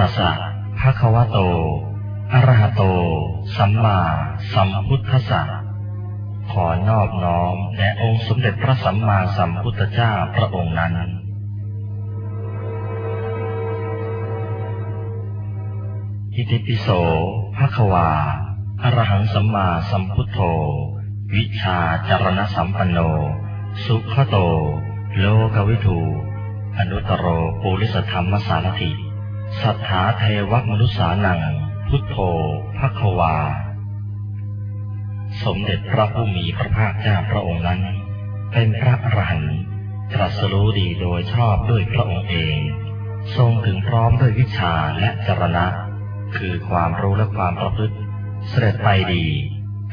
ตัสสะภะคะวะโต อะระหะโต สัมมาสัมพุทธัสสะ ขอนอบน้อมแด่องค์สมเด็จพระสัมมาสัมพุทธเจ้าพระองค์นั้นอิติปิโสภะคะวา อะระหังสัมมาสัมพุทโธ วิชาจารณสัมปันโน สุขโต โลกวิทูอนุตตรปุริสธรรมสารถิ สัทธาเทวมนุษานัง พุทโธภะควา สมเด็จพระผู้มีพระภาคเจ้าพระองค์นั้น เป็นพระอรหันต์ตรัสรู้ดีโดยชอบด้วยพระองค์เอง ทรงถึงพร้อมด้วยวิชาและจรณะ คือความรู้และความประพฤติ เสด็จไปดี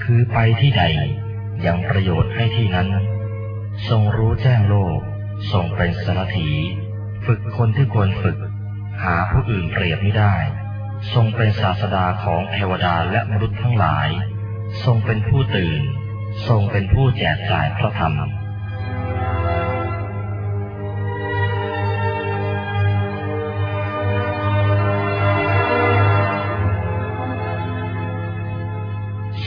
คือไปที่ใดยังประโยชน์ให้ที่นั้น ทรงรู้แจ้งโลก ทรงเป็นสารถี ฝึกคนที่ควรฝึก หาผู้อื่นเปรียบไม่ได้ ทรงเป็นศาสดาของเทวดาและมนุษย์ทั้งหลาย ทรงเป็นผู้ตื่น ทรงเป็นผู้แจกจ่ายพระธรรม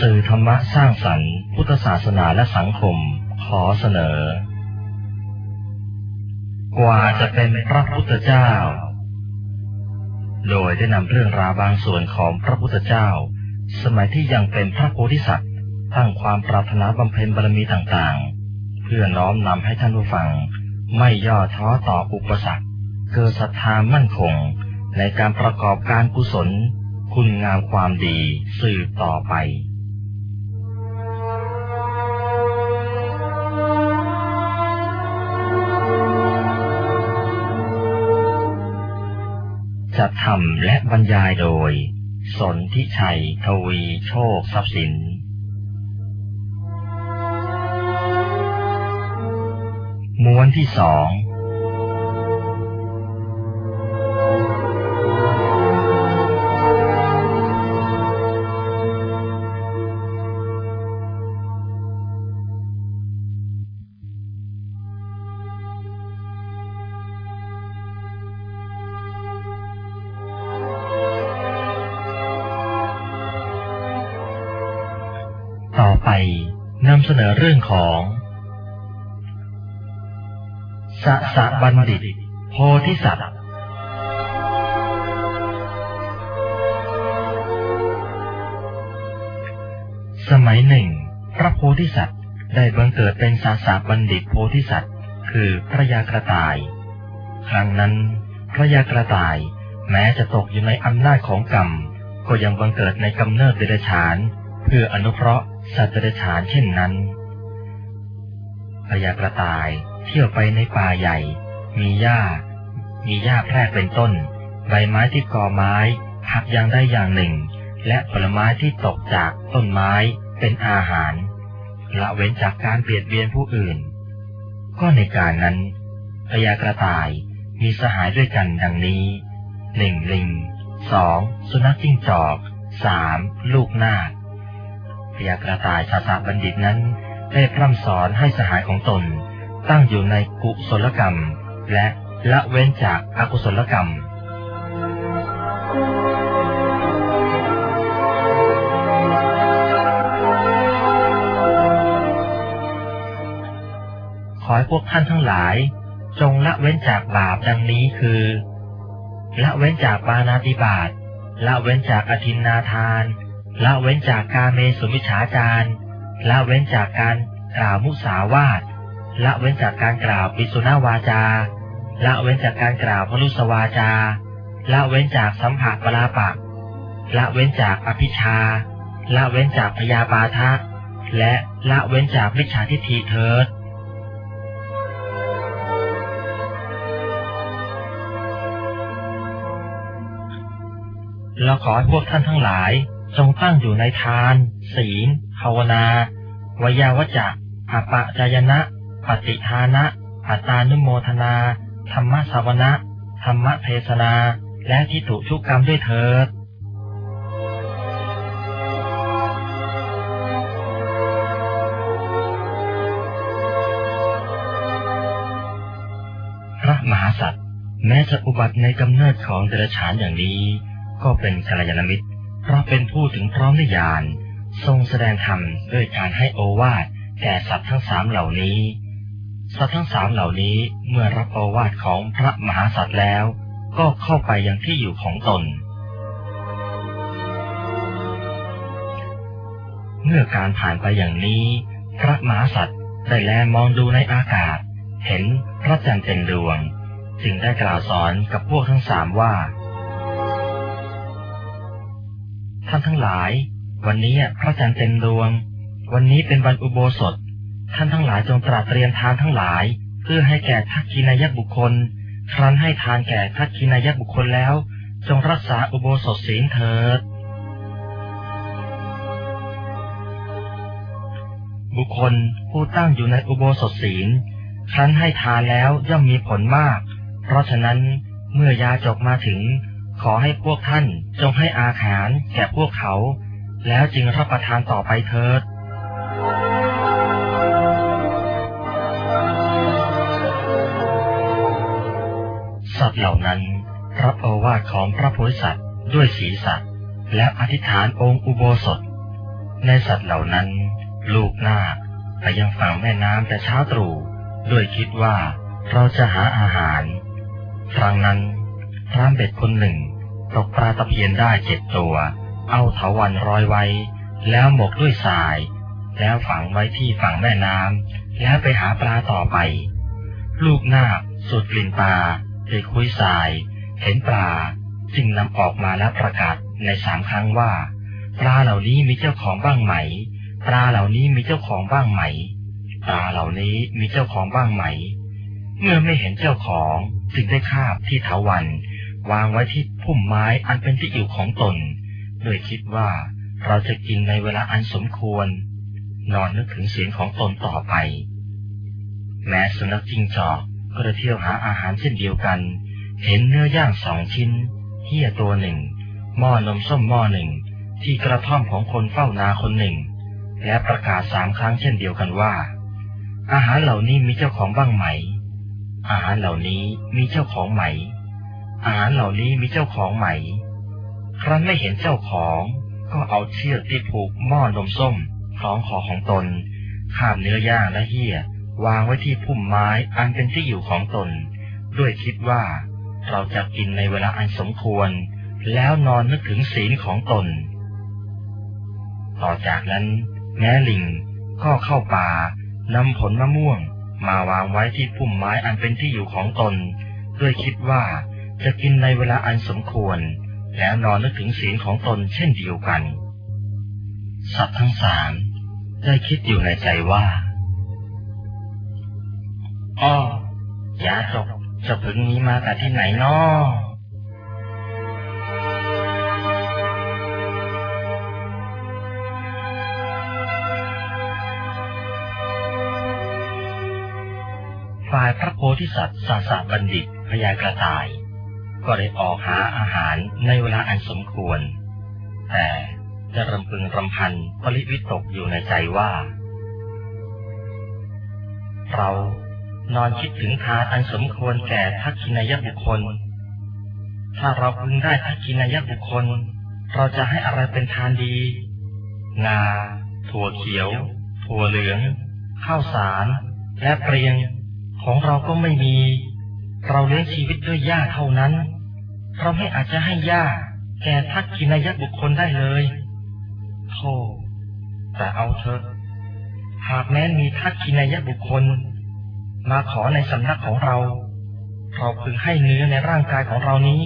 สื่อธรรมะสร้างสรรค์ พุทธศาสนาและสังคม ขอเสนอ กว่าจะเป็นพระพุทธเจ้า โดยได้นำเรื่องราวบางส่วนของพระพุทธเจ้า สมัยที่ยังเป็นพระโพธิสัตว์ตั้งความปรารถนาบำเพ็ญบารมีต่างๆ เพื่อน้อมนำให้ท่านผู้ฟัง ไม่ย่อท้อต่ออุปสรรค เกิดศรัทธามั่นคง ในการประกอบการกุศล คุณงามความดีสืบต่อไป จัดทำและบรรยายโดย สนทิชัย ทวีโชคทรัพย์สิน ม้วนที่สอง อไปนำเสนอเรื่องของสะสะบัณฑิต โพธิสัตว์สมัยหนึ่ง พระโพธิสัตว์ได้บังเกิดเป็นสาสะบัณฑิตโพธิสัตว์ คือพระยากระต่าย ครั้งนั้นพระยากระต่าย แม้จะตกอยู่ในอำนาจของกรรม ก็ยังบังเกิดในกำเนิดเดรัจฉาน เพื่ออนุเคราะห์ สัตว์เดรัจฉานเช่นนั้นพระยากระต่ายเที่ยวไปในป่าใหญ่ มีหญ้า มีหญ้าแพรกเป็นต้น ใบไม้ที่ก่อไม้หักอย่างได้อย่างหนึ่ง และผลไม้ที่ตกจากต้นไม้เป็นอาหาร ละเว้นจากการเบียดเบียนผู้อื่น ก็ในการนั้นพญากระต่ายมีสหายด้วยกันดังนี้หนึ่งลิงสองสุนัขจิ้งจอกสามลูกนาค พญากระต่ายสาสะบัณฑิตนั้นได้พร่ำสอนให้สหายของตน ตั้งอยู่ในกุศลกรรม และละเว้นจากอากุศลกรรม ขอให้พวกท่านทั้งหลาย จงละเว้นจากบาปดังนี้คือ ละเว้นจากปานาติบาตละเว้นจากอธินนาทาน ละเว้นจากการเมสุมิฉาจารละเว้นจากการกล่าวมุสาวาทละเว้นจากการกล่าวปิสุนาวาจา ละเว้นจากการกล่าวพลุสวาจา ละเว้นจากสัมผัสปลาปะ ละเว้นจากอภิชา ละเว้นจากพยาบาทะ และละเว้นจากมิจฉาทิฏฐิเถิดเราขอให้พวกท่านทั้งหลาย จงตั้งอยู่ในทาน ศีล ภาวนาวยาวจะอปะจายนะ ปฏิทานะ อัตตานุโมทนา ธรรมสาวนะ ธรรมเทศนา และทิฏฐุชุกกรรมด้วยเถิดพระมหาสัตว์แม้จะอุบัติในกำเนิดของเดรัจฉานอย่างนี้ ก็เป็นกัลยาณมิตร เพราะเป็นผู้ถึงพร้อมด้วยญาณทรงแสดงธรรมด้วยการให้โอวาทแก่สัตว์ทั้งสามเหล่านี้ สัตว์ทั้งสามเหล่านี้เมื่อรับโอวาทของพระมหาสัตว์แล้ว ก็เข้าไปยังที่อยู่ของตน เมื่อการผ่านไปอย่างนี้ พระมหาสัตว์ได้แลมองดูในอากาศ เห็นพระจันทร์เต็มดวง จึงได้กล่าวสอนกับพวกทั้งสามว่า ท่านทั้งหลาย วันนี้พระจันทร์เต็มดวง วันนี้เป็นวันอุโบสถ ท่านทั้งหลายจงตรัสเตรียมทานทั้งหลาย เพื่อให้แก่ทักกินายบุคคล ครั้นให้ทานแก่ทักกินายบุคคลแล้ว จงรักษาอุโบสถศีลเถิด บุคคลผู้ตั้งอยู่ในอุโบสถศีล ครั้นให้ทานแล้วย่อมมีผลมาก เพราะฉะนั้นเมื่อยาจกมาถึง ขอให้พวกท่านจงให้อาหารแก่พวกเขา แล้วจึงรับประทานต่อไปเถิดสัตว์เหล่านั้นรับโอวาทของพระโพธิสัตว์ด้วยศีรษะและอธิษฐานองค์อุโบสถ ในสัตว์เหล่านั้น ลูกนาคไปยังฝั่งแม่น้ำแต่เช้าตรู่ด้วยคิดว่าเราจะหาอาหาร ครั้งนั้นพรามเบ็ดคนหนึ่ง ตกปลาตะเพียนได้เจ็ดตัว เอาเถาวันร้อยไว้ แล้วหมกด้วยทราย แล้วฝังไว้ที่ฝั่งแม่น้ำแล้วไปหาปลาต่อไป ลูกนาคสูดกลิ่นปลาไปคุยทราย เห็นปลา จึงนำออกมาแล้วประกาศในสามครั้งว่า ปลาเหล่านี้มีเจ้าของบ้างไหม ปลาเหล่านี้มีเจ้าของบ้างไหม ปลาเหล่านี้มีเจ้าของบ้างไหม เมื่อไม่เห็นเจ้าของจึงได้คาบที่เถาวัน วางไว้ที่พุ่มไม้อันเป็นที่อยู่ของตน โดยคิดว่าเราจะกินในเวลาอันสมควร นอนนึกถึงเสียงของตนต่อไป แม้สุนัขจิ้งจอกก็ได้เที่ยวหาอาหารเช่นเดียวกัน เห็นเนื้อย่างสองชิ้นเหี้ยตัวหนึ่ง หม้อนมส้มหม้อหนึ่ง ที่กระท่อมของคนเฝ้านาคนหนึ่ง และประกาศสามครั้งเช่นเดียวกันว่า อาหารเหล่านี้มีเจ้าของบ้างไหม อาหารเหล่านี้มีเจ้าของไหม อาหารเหล่านี้มีเจ้าของไหม ครั้นไม่เห็นเจ้าของก็เอาเชือกที่ผูกหม้อนมส้มคล้องคอของตนข้ามเนื้อย่างและเหี้ยวางไว้ที่พุ่มไม้อันเป็นที่อยู่ของตน ด้วยคิดว่า เราจะกินในเวลาอันสมควร แล้วนอนนึกถึงศีลของตน ต่อจากนั้น แม้ลิงก็เข้าป่านำผลมะม่วง มาวางไว้ที่พุ่มไม้อันเป็นที่อยู่ของตน ด้วยคิดว่า จะกินในเวลาอันสมควร แล้วนอนนึกถึงศีลของตนเช่นเดียวกัน สัตว์ทั้งสามได้คิดอยู่ในใจว่าอ้อยาจกจะพึงนี้มาแต่ที่ไหนนาะฝ่ายพระโพธิสัตว์สาสาบัณฑิตพยากระต่าย ก็ได้ออกหาอาหารในเวลาอันสมควร แต่จะรำพึงรำพันปริวิตกอยู่ในใจว่า เรานอนคิดถึงทานอันสมควรแก่ทักขินายบุคคล ถ้าเราพึงได้ทักขินายบุคคล เราจะให้อะไรเป็นทานดี งา ถั่วเขียว ถั่วเหลือง ข้าวสาร และเปรียง ของเราก็ไม่มี เราเลี้ยงชีวิตด้วยหญ้าเท่านั้น เราไม่อาจจะให้หญ้าแก่ทักขินายบุคคลได้เลยโธ่แต่เอาเถอะ หากแม้มีทักขินายบุคคล มาขอในสำนักของเรา เราพึงให้เนื้อในร่างกายของเรานี้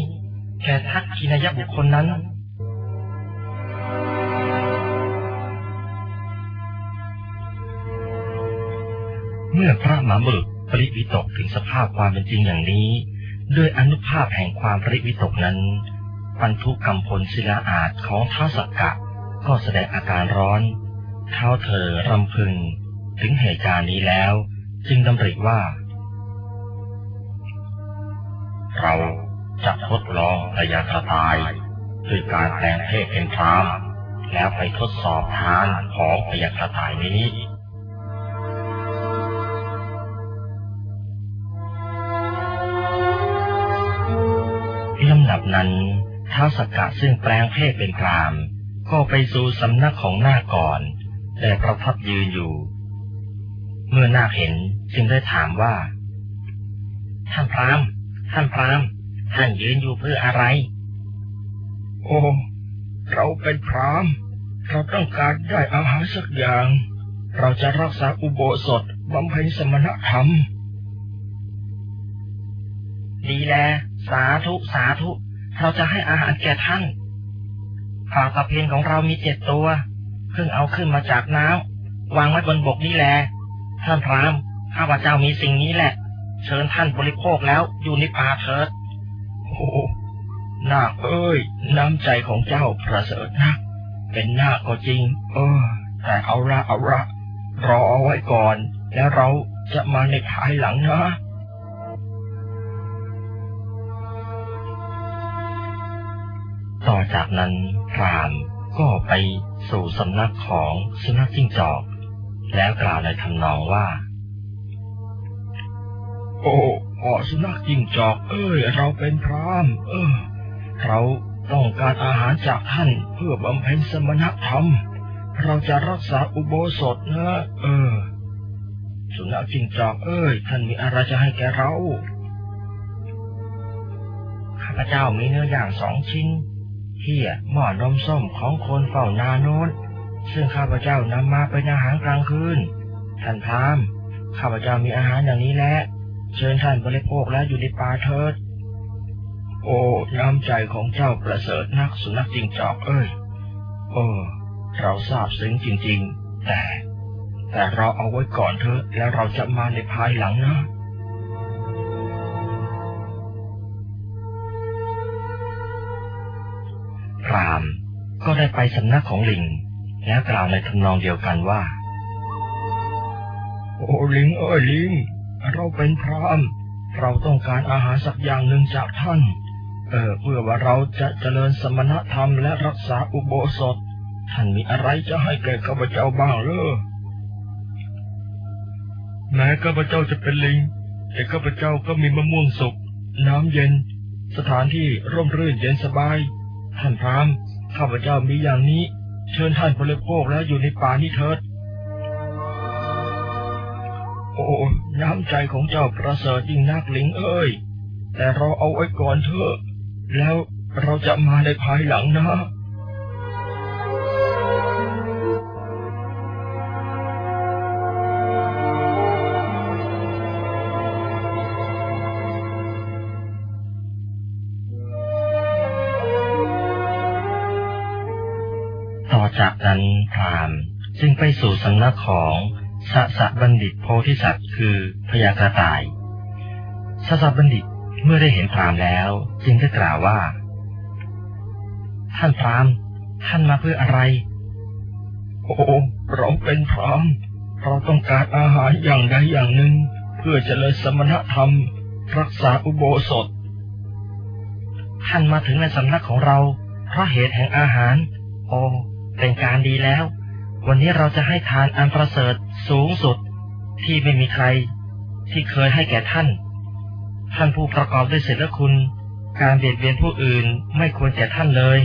แก่ทักขินายบุคคลนั้นเมื่อพระมหาบุรุษ ปริวิตกถึงสภาพความเป็นจริงอย่างนี้ ด้วยอนุภาพแห่งความปริวิตกนั้นปันทุกรรมพลศิลาอาจของท้าสักกะ ก็แสดงอาการร้อนเท้าเธอรำพึง ถึงเหตุการณ์นี้แล้ว จึงดำริว่า เราจะทดลองระยะกระตายด้วยการแปลงเพศเป็นพรามแล้วไปทดสอบทานของพยากระต่ายนี้ นั้นท้าวสกกะซึ่งแปลงเพศเป็นพราม ก็ไปสู่สำนักของนาคก่อน แต่ประทับยืนอยู่ เมื่อนาคเห็นจึงได้ถามว่า ท่านพรามท่านพรามท่านยืนอยู่เพื่ออะไร โอ้เราเป็นพรามเราต้องการได้อาหารสักอย่าง เราจะรักษาอุโบสถบำเพ็ญสมณธรรมดีแล สาธุ สาธุ เราจะให้อาหารแก่ท่านปลาตะเพนของเรามีเจ็ดตัว เพิ่งเอาขึ้นมาจากน้ำวางไว้บนบกนี่แหละท่านพรามข้าพเจ้ามีสิ่งนี้แหละ เชิญท่านบริโภคแล้วอยู่ในป่าเถิดโอ้นาคเอ้ย น้ำใจของเจ้าประเสริฐนักเป็นนาคก็จริง เออ แต่เอาละเอาละรอเอาไว้ก่อน แล้วเราจะมาในภายหลังนะ ต่อจากนั้นพรามก็ไปสู่สำนักของสุนัขจิ้งจอก แล้วกล่าวในทำนองว่า โอ้พ่อสุนัขจิ้งจอก เอ้ย เราเป็นพรามเออ เราต้องการอาหารจากท่านเพื่อบำเพ็ญสมณธรรม เราจะรักษาอุโบสถนะ เออ สุนัขจิ้งจอก เอ้ย ท่านมีอะไรจะให้แกเราข้าพเจ้ามีเนื้อย่างสองชิ้น เที่ยหม้อนมส้มของคนเฝ้านาโน้น ซึ่งข้าพเจ้านำมาเป็นอาหารกลางคืน ท่านพรามข้าพเจ้ามีอาหารอย่างนี้แหละเชิญท่านบริโภคแล้วอยู่ในป่าเถิด โอ้น้ำใจของเจ้าประเสริฐนักสุนัขจิงจอกเอ้ยเออ เราทราบซึ้งจริง ๆ แต่ แต่เราเอาไว้ก่อนเถอะแล้วเราจะมาในภายหลังนะ รามก็ได้ไปสำนักของลิง แล้วกล่าวในทำนองเดียวกันว่า โอ้ลิงเอ้ยลิง เราเป็นพรามเราต้องการอาหารสักอย่างหนึ่งจากท่าน เออเพื่อว่าเราจะเจริญสมณธรรมและรักษาอุโบสถ ท่านมีอะไรจะให้แก่ข้าพเจ้าบ้างเลอแม้ข้าพเจ้าจะเป็นลิง แต่ข้าพเจ้าก็มีมะม่วงสุกน้ำเย็น สถานที่ร่มรื่นเย็นสบาย ท่านพรามข้าพเจ้ามีอย่างนี้ เชิญท่านบริโภคแล้วอยู่ในป่านี้เถิด โอ้ น้ำใจของเจ้าประเสริฐยิ่งนักลิงเอ้ย แต่เราเอาไว้ก่อนเถอะ แล้วเราจะมาในภายหลังนะ นั้นพรามจึงไปสู่สำนักของสสะบัณฑิตโพธิสัตว์คือพยากระต่ายสสะบัณฑิตเมื่อได้เห็นพรามแล้ว จึงได้กล่าวว่า ท่านพรามท่านมาเพื่ออะไร โอ้เราเป็นพรามเราต้องการอาหารอย่างใดอย่างหนึ่ง เพื่อเจริญสมณธรรม รักษาอุโบสถ ท่านมาถึงในสำนักของเราเพราะเหตุแห่งอาหาร โอ เป็นการดีแล้ว วันนี้เราจะให้ทานอันประเสริฐสูงสุด ที่ไม่มีใคร ที่เคยให้แก่ท่าน ท่านผู้ประกอบด้วยศีลคุณ การเบียดเบียนผู้อื่นไม่ควรแก่ท่านเลย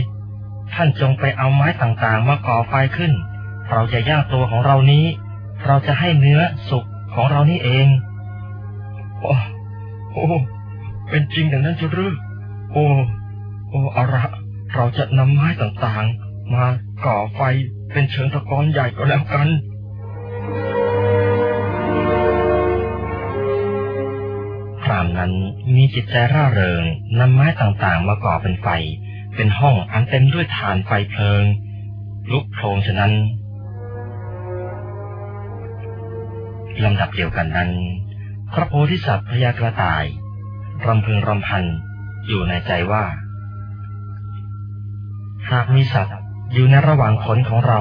ท่านจงไปเอาไม้ต่างๆ มาก่อไฟขึ้น เราจะย่างตัวของเรานี้ เราจะให้เนื้อสุกของเรานี่เองโอ้โอ้เป็นจริงอย่างนั้นจะหรือโอ้ โอ้เอาละเราจะนำไม้ต่างๆ มาก่อไฟเป็นเชิงตะกอนใหญ่ก็แล้วกันพรามนั้นมีจิตใจร่าเริงนำไม้ต่างๆมาก่อเป็นไฟ เป็นห้องอันเต็มด้วยฐานไฟเพลิง ลุกโพลงฉะนั้นลำดับเดียวกันนั้น พระโพธิสัตว์พญากระต่ายรำพึงรำพันอยู่ในใจว่า หากมีสัตว์ อยู่ในระหว่างขนของเรา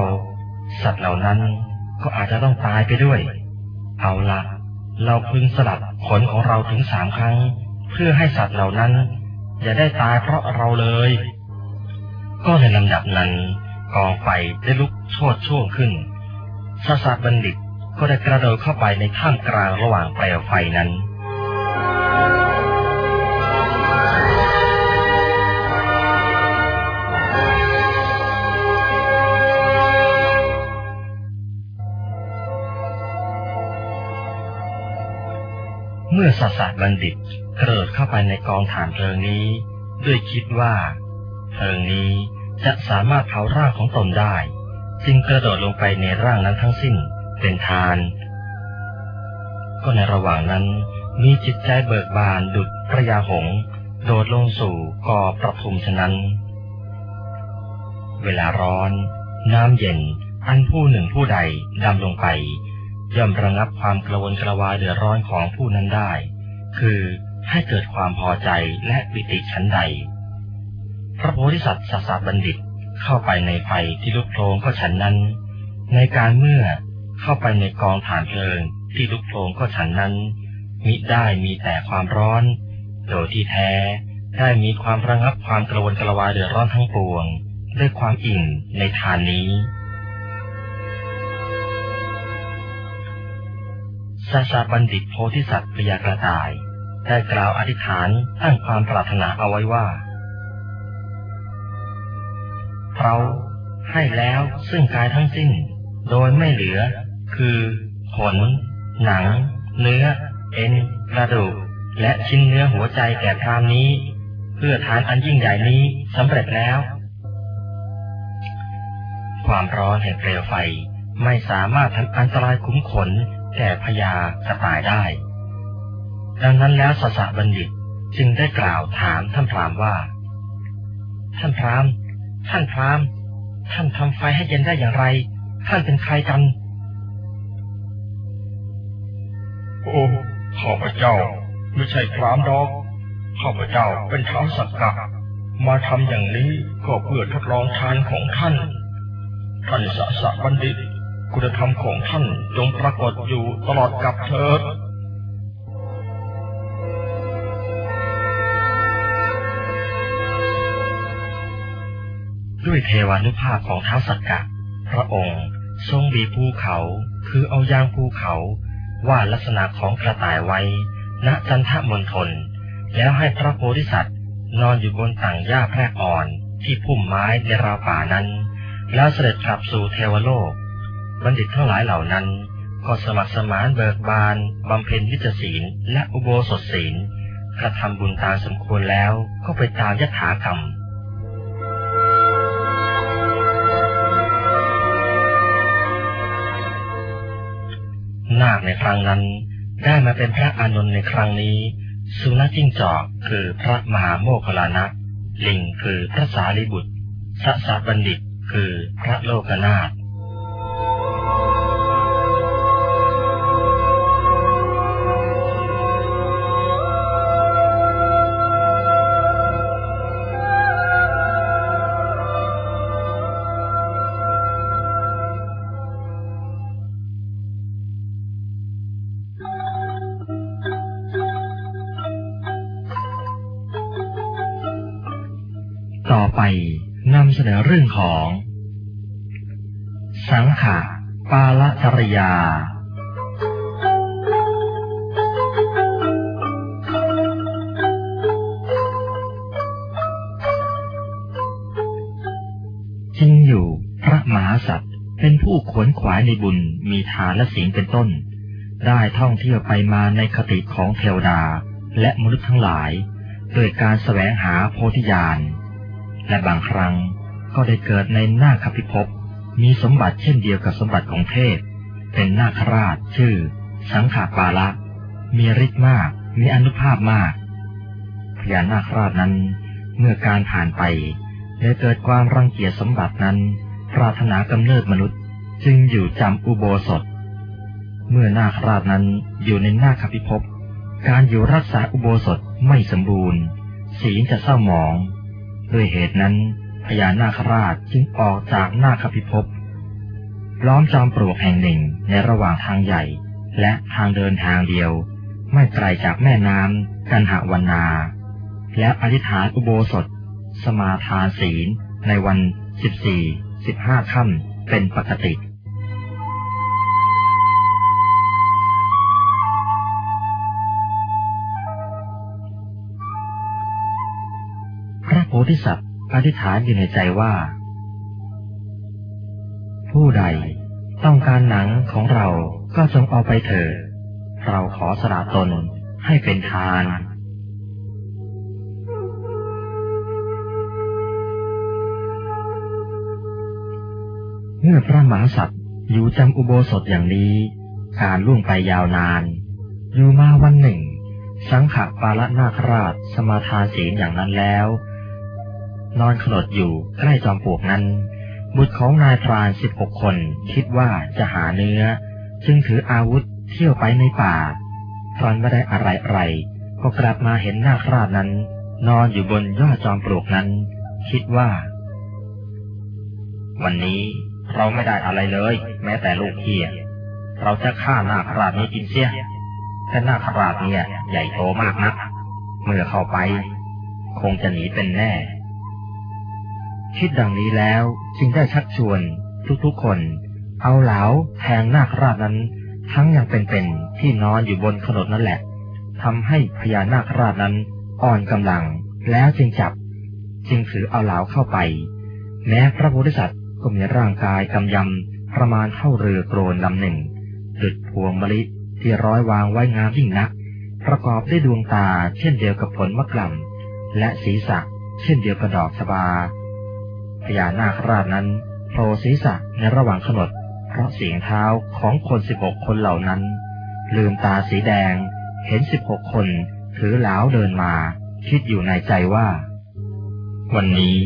สัตว์เหล่านั้นก็อาจจะต้องตายไปด้วย เอาละเราพึงสลัดขนของเราถึงสามครั้ง เพื่อให้สัตว์เหล่านั้นอย่าได้ตายเพราะเราเลย ก็ในลำดับนั้นกองไฟได้ลุกโชดช่วงขึ้นสาสาบัณฑิตก็ได้กระโดดเข้าไปในท่ามกลางระหว่างเปลวไฟนั้น มื่อสัสบัณฑิตเกิดเข้าไปในกองฐานเพลิงนี้ ด้วยคิดว่าเพลิงนี้จะสามารถเผาร่างของตนได้ จึงกระโดดลงไปในร่างนั้นทั้งสิ้นเป็นทาน ก็ในระหว่างนั้นมีจิตใจเบิกบานดุจพระยาหง โดดลงสู่กอประทุมฉะนั้น เวลาร้อน น้ำเย็นอันผู้หนึ่งผู้ใดดำลงไป ย่อมระงับความกระวนกระวายเดือดร้อนของผู้นั้นได้ คือให้เกิดความพอใจและปิติชั้นใด พระโพธิสัตว์สสาบัณฑิตเข้าไปในไฟที่ลุกโผลงก็ฉันนั้น ในการเมื่อเข้าไปในกองฐานเพลิงที่ลุกโผลงก็ฉันนั้น มิได้มีแต่ความร้อน โดยที่แท้ได้มีความระงับความกระวนกระวายเดือดร้อนทั้งปวง ด้วยความอิ่มในทานนี้ สาสาบัณฑิตโพธิสัตว์พยากระต่าย ได้กล่าวอธิษฐานตั้งความปรารถนาเอาไว้ว่า เราให้แล้วซึ่งกายทั้งสิ้น โดยไม่เหลือ คือ ขน หนัง เนื้อ เอ็น กระดูก และชิ้นเนื้อหัวใจแก่พรามนี้ เพื่อทานอันยิ่งใหญ่นี้สำเร็จแล้ว ความร้อนแห่งเปลวไฟไม่สามารถทำอันตรายคุ้มขน แก่พญากระต่ายได้ ดังนั้นแล้วสสะบัณฑิตจึงได้กล่าวถามท่านพรามว่า ท่านพรามท่านพรามท่านทำไฟให้เย็นได้อย่างไร ท่านเป็นใครกัน โอ้ข้าพเจ้าไม่ใช่พรามดอกข้าพเจ้าเป็นท้าวสักกะมาทำอย่างนี้ก็เพื่อทดลองทานของท่าน ท่านสสะบัณฑิต คุณธรรมของท่านจงปรากฏอยู่ตลอดกับเถิดด้วยเทวานุภาพของท้าวสักกะ พระองค์ทรงบีภูเขา คือเอายางภูเขาว่าลักษณะของกระต่ายไว้ ณจันทมณฑลแล้วให้พระโพธิสัตว์ นอนอยู่บนต่างหญ้าแพรกอ่อนที่พุ่มไม้ในราวป่านั้น แล้วเสด็จกลับสู่เทวโลก บัณฑิตทั้งหลายเหล่านั้น ก็สมัครสมานเบิกบานบำเพ็ญวิจศีลและอุโบสถศีลกระทำบุญตามสมควรแล้วก็ไปตามยถากรรมนาคในครั้งนั้นได้มาเป็นพระอานนท์ในครั้งนี้ สุนัขจิ้งจอกคือพระมหาโมคคลานะ ลิงคือพระสารีบุตรสสบัณฑิตคือพระโลกนาถ เรื่องของ สังขะปาลจริยา จริงอยู่พระมหาสัตว์เป็นผู้ขวนขวายในบุญมีทานและศีลเป็นต้น ได้ท่องเที่ยวไปมาในคติของเทวดาและมนุษย์ทั้งหลาย โดยการแสวงหาโพธิญาณและบางครั้ง ก็ได้เกิดในนาคพิภพมีสมบัติเช่นเดียวกับสมบัติของเทพ เป็นนาคราชชื่อ สังขาปาละมีฤทธิ์มาก มีอนุภาพมาก พญานาคราชนั้นเมื่อการผ่านไปได้เกิดความรังเกียจสมบัตินั้น ปรารถนากำเนิดมนุษย์ จึงอยู่จำอุโบสถ เมื่อนาคราชนั้นอยู่ในนาคพิภพการอยู่รักษาอุโบสถไม่สมบูรณ์ ศีลจะเศร้าหมอง ด้วยเหตุนั้น พญานาคราชจึงออกจากนาคพิภพล้อมจอมปลวกแห่งหนึ่งในระหว่างทางใหญ่ และทางเดินทางเดียว ไม่ไกลจากแม่น้ำกันหวันนา แล้วอธิษฐานอุโบสถ สมาทานศีล ในวันสิบสี่สิบห้าค่ำเป็นปกติพระโพธิสัตว์ อธิษฐานอยู่ในใจว่า ผู้ใดต้องการหนังของเราก็จงเอาไปเถิด เราขอสละตนให้เป็นทานเมื่อพระมหาสัตว์อยู่จำอุโบสถอย่างนี้ การล่วงไปยาวนาน อยู่มาวันหนึ่ง สังขปาลนาคราชสมาทานศีลอย่างนั้นแล้ว นอนขลดอยู่ใกล้จอมปลวกนั้น บุตรของนายพรานสิบหกคน คิดว่าจะหาเนื้อ จึงถืออาวุธเที่ยวไปในป่าฟันไม่ได้อะไรอะไรก็กลับมาเห็นนาคราชนั้น นอนอยู่บนยอดจอมปลวกนั้น คิดว่า วันนี้เราไม่ได้อะไรเลย แม้แต่ลูกเฮียเราจะฆ่านาคราชนี้กินเสียแต่นาคราชเนี่ยใหญ่โตมากนัก เมื่อเข้าไป คงจะหนีเป็นแน่ คิดดังนี้แล้วจึงได้ชักชวนทุกๆคน เอาเหลาแทงนาคราชนั้น ทั้งยังเป็นๆที่นอนอยู่บนขนดนั่นแหละทำให้พญานาคราชนั้นอ่อนกำลังแล้วจึงจับ จึงถือเอาเหลาเข้าไป แม้พระโพธิสัตว์ก็มีร่างกายกำยำประมาณเท่าเรือโกรนลำหนึ่งดุดพวงมะลิที่ร้อยวางไว้งามยิ่งนัก ประกอบด้วยดวงตาเช่นเดียวกับผลมะกล่ำและศีรษะเช่นเดียวกับดอกสบา พญานาคราชนั้นโผล่ศีรษะในระหว่างขนดเพราะเสียงเท้าของคนสิบหกคนเหล่านั้น ลืมตาสีแดง เห็นสิบหกคนถือเหลาเดินมา คิดอยู่ในใจว่า วันนี้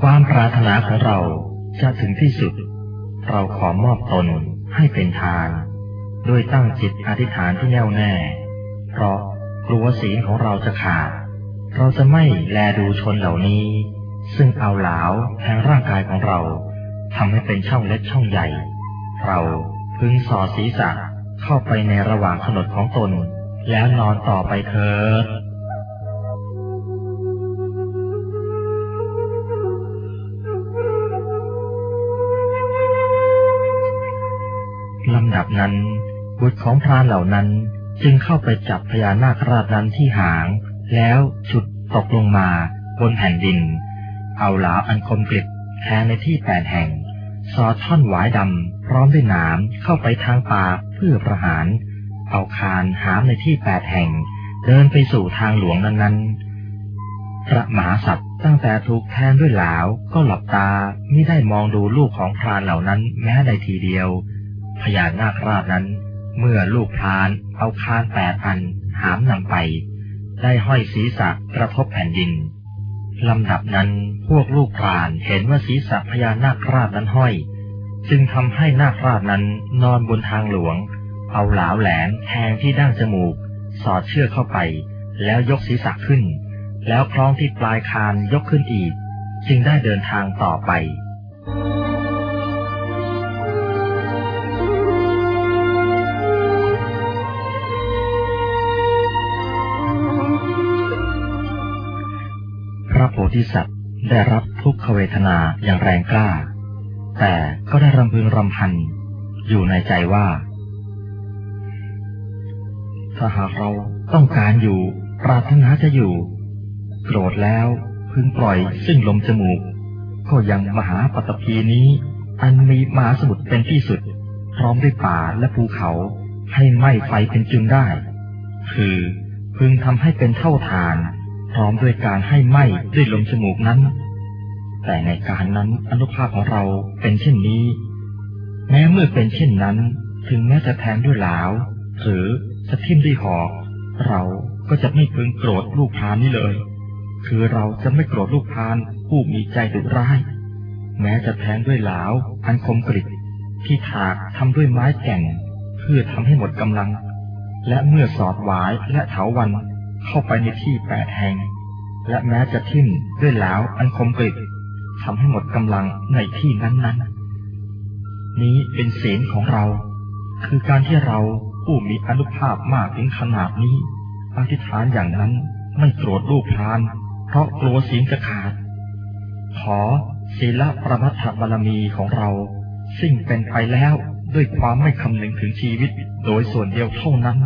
ความปรารถนาของเราจะถึงที่สุด เราขอมอบตนให้เป็นทานโดยตั้งจิตอธิษฐานที่แน่วแน่ เพราะกลัวศีลของเราจะขาด เราจะไม่แลดูชนเหล่านี้ ซึ่งเอาเหลาแทงร่างกายของเราทำให้เป็นช่องเล็กช่องใหญ่ เราพึงสอดศีรษะเข้าไปในระหว่างขนดของตน แล้วนอนต่อไปเถิดลำดับนั้นบุตรของพรานเหล่านั้นจึงเข้าไปจับพญานาคราชนั้นที่หาง แล้วฉุดตกลงมาบนแผ่นดิน เอาหลาอันคมกริบแทงในที่แปดแห่งสอดท่อนหวายดำพร้อมด้วยหนามเข้าไปทางปากเพื่อประหาร เอาคานหามในที่แปดแห่ง เดินไปสู่ทางหลวงนั้นๆ พระมหาสัตว์ตั้งแต่ถูกแทงด้วยหลาวก็หลับตาไม่ได้มองดูลูกของพรานเหล่านั้นแม้ใดทีเดียวพญานาคราชนั้น เมื่อลูกพรานเอาคานแปดอันหามนำไป ได้ห้อยศีรษะกระทบแผ่นดิน ลำดับนั้นพวกลูกพรานเห็นว่าศีรษะพญานาคราชนั้นห้อย จึงทำให้นาคราชนั้นนอนบนทางหลวง เอาหลาวแหลมแทงที่ดั้งจมูก สอดเชือกเข้าไป แล้วยกศีรษะขึ้น แล้วคล้องที่ปลายคานยกขึ้นอีก จึงได้เดินทางต่อไป ธิสัตว์ได้รับทุกขเวทนาอย่างแรงกล้า แต่ก็ได้รำพึงรำพันอยู่ในใจว่า ถ้าหากเราต้องการอยู่ปรารถนาจะอยู่ โกรธแล้วพึงปล่อยซึ่งลมจมูก ก็ยังมหาปตพีนี้ อันมีมหาสมุทรเป็นที่สุด พร้อมด้วยป่าและภูเขาให้ไหม้ไฟเป็นจุนได้ คือพึงทำให้เป็นเท่าทาน พร้อมด้วยการให้ไหม้ด้วยลมจมูกนั้น แต่ในการนั้นอนุภาพของเราเป็นเช่นนี้ แม้เมื่อเป็นเช่นนั้น ถึงแม้จะแทงด้วยหลาว หรือจะทิ่มด้วยหอก เราก็จะไม่พึงโกรธลูกพานนี้เลย คือเราจะไม่โกรธลูกพานผู้มีใจดุร้าย แม้จะแทงด้วยหลาวอันคมกริบที่ถากทำด้วยไม้แก่นเพื่อทำให้หมดกำลัง และเมื่อสอดหวายและเถาวัน เข้าไปในที่แปดแห่ง และแม้จะทิ่มด้วยหลาวอันคมกริบทำให้หมดกำลังในที่นั้น ๆ นี้เป็นศีลของเรา คือการที่เราผู้มีอนุภาพมากถึงขนาดนี้อธิษฐานอย่างนั้นไม่โกรธลูกพราน เพราะกลัวศีลจะขาด ขอศีลประมัตถบารมีของเราสิ่งเป็นไปแล้วด้วยความไม่คำนึงถึงชีวิตโดยส่วนเดียวเท่านั้น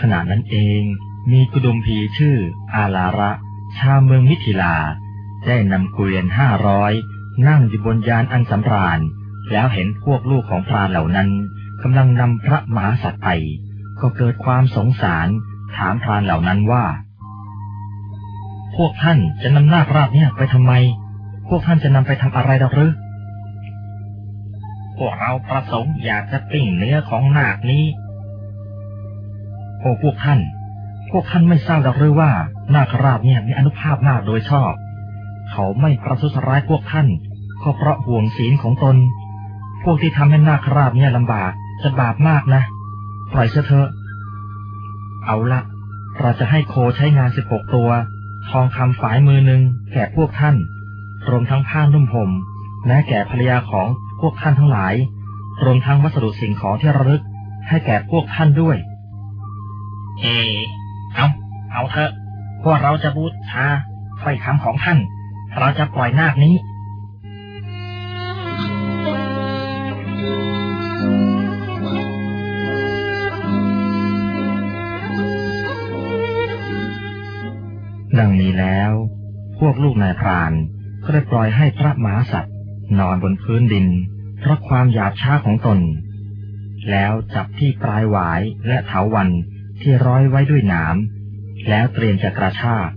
ขณะนั้นเอง มีกุดุมพีชื่อ อาลาระ ชาวเมืองมิถิลา ได้นำเกวียนห้าร้อยนั่งอยู่บนยานอันสำราญ แล้วเห็นพวกลูกของพรานเหล่านั้นกำลังนำพระมหาสัตว์ไป ก็เกิดความสงสารถามพรานเหล่านั้นว่า พวกท่านจะนำนาคราบเนี่ยไปทำไม พวกท่านจะนำไปทำอะไรดอกหรือพวกเราประสงค์อยากจะปิ้งเนื้อของนาคนี้ อ้พวกท่าน พวกท่านไม่ทราบดอกหรือว่านาคราบเนี่ยมีอนุภาพมากโดยชอบ เขาไม่ประทุษร้ายพวกท่านก็เพราะห่วงศีลของตน พวกที่ทำให้นาคราบเนี่ยลำบากจะบาปมากนะ ปล่อยเถอะ เอาละเราจะให้โคใช้งานสิบหกตัว ทองคำฝายมือหนึ่งแก่พวกท่านรวมทั้งผ้านุ่มห่มแม้แก่ภรรยาของพวกท่านทั้งหลาย รวมทั้งวัสดุสิ่งของที่ระลึกให้แก่พวกท่านด้วย เอ เอาเอาเถอะ พวกเราจะบูชาไฟคำของท่าน เราจะปล่อยนาคนี้ดังนี้แล้ว พวกลูกนายพรานก็ได้ปล่อยให้พระมหาสัตว์นอนบนพื้นดิน เพราะความหยาบช้าของตน แล้วจับที่ปลายหวายและเถาวัน ที่ร้อยไว้ด้วยหนาม แล้วเตรียมจะกระชาก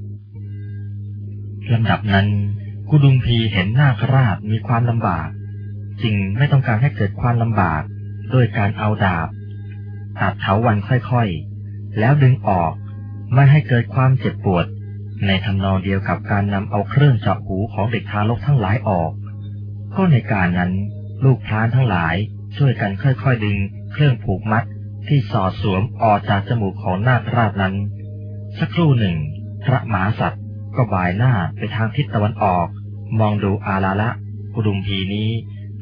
ลำดับนั้นกุดุมพีเห็นนาคราชมีความลำบาก จึงไม่ต้องการให้เกิดความลำบากด้วยการเอาดาบ ตัดเถาวันค่อยๆ แล้วดึงออกไม่ให้เกิดความเจ็บปวด ในทำนองเดียวกับการนำเอาเครื่องเจาะหูของเด็กทารกทั้งหลายออก ก็ในการนั้นลูกพลานทั้งหลายช่วยกันค่อยๆดึงเครื่องผูกมัด ที่สอดสวมออกจากจมูกของนาคราชนั้น สักครู่หนึ่ง พระมหาสัตว์ก็บ่ายหน้าไปทางทิศตะวันออก มองดูอาลาละกุดุมพีนี้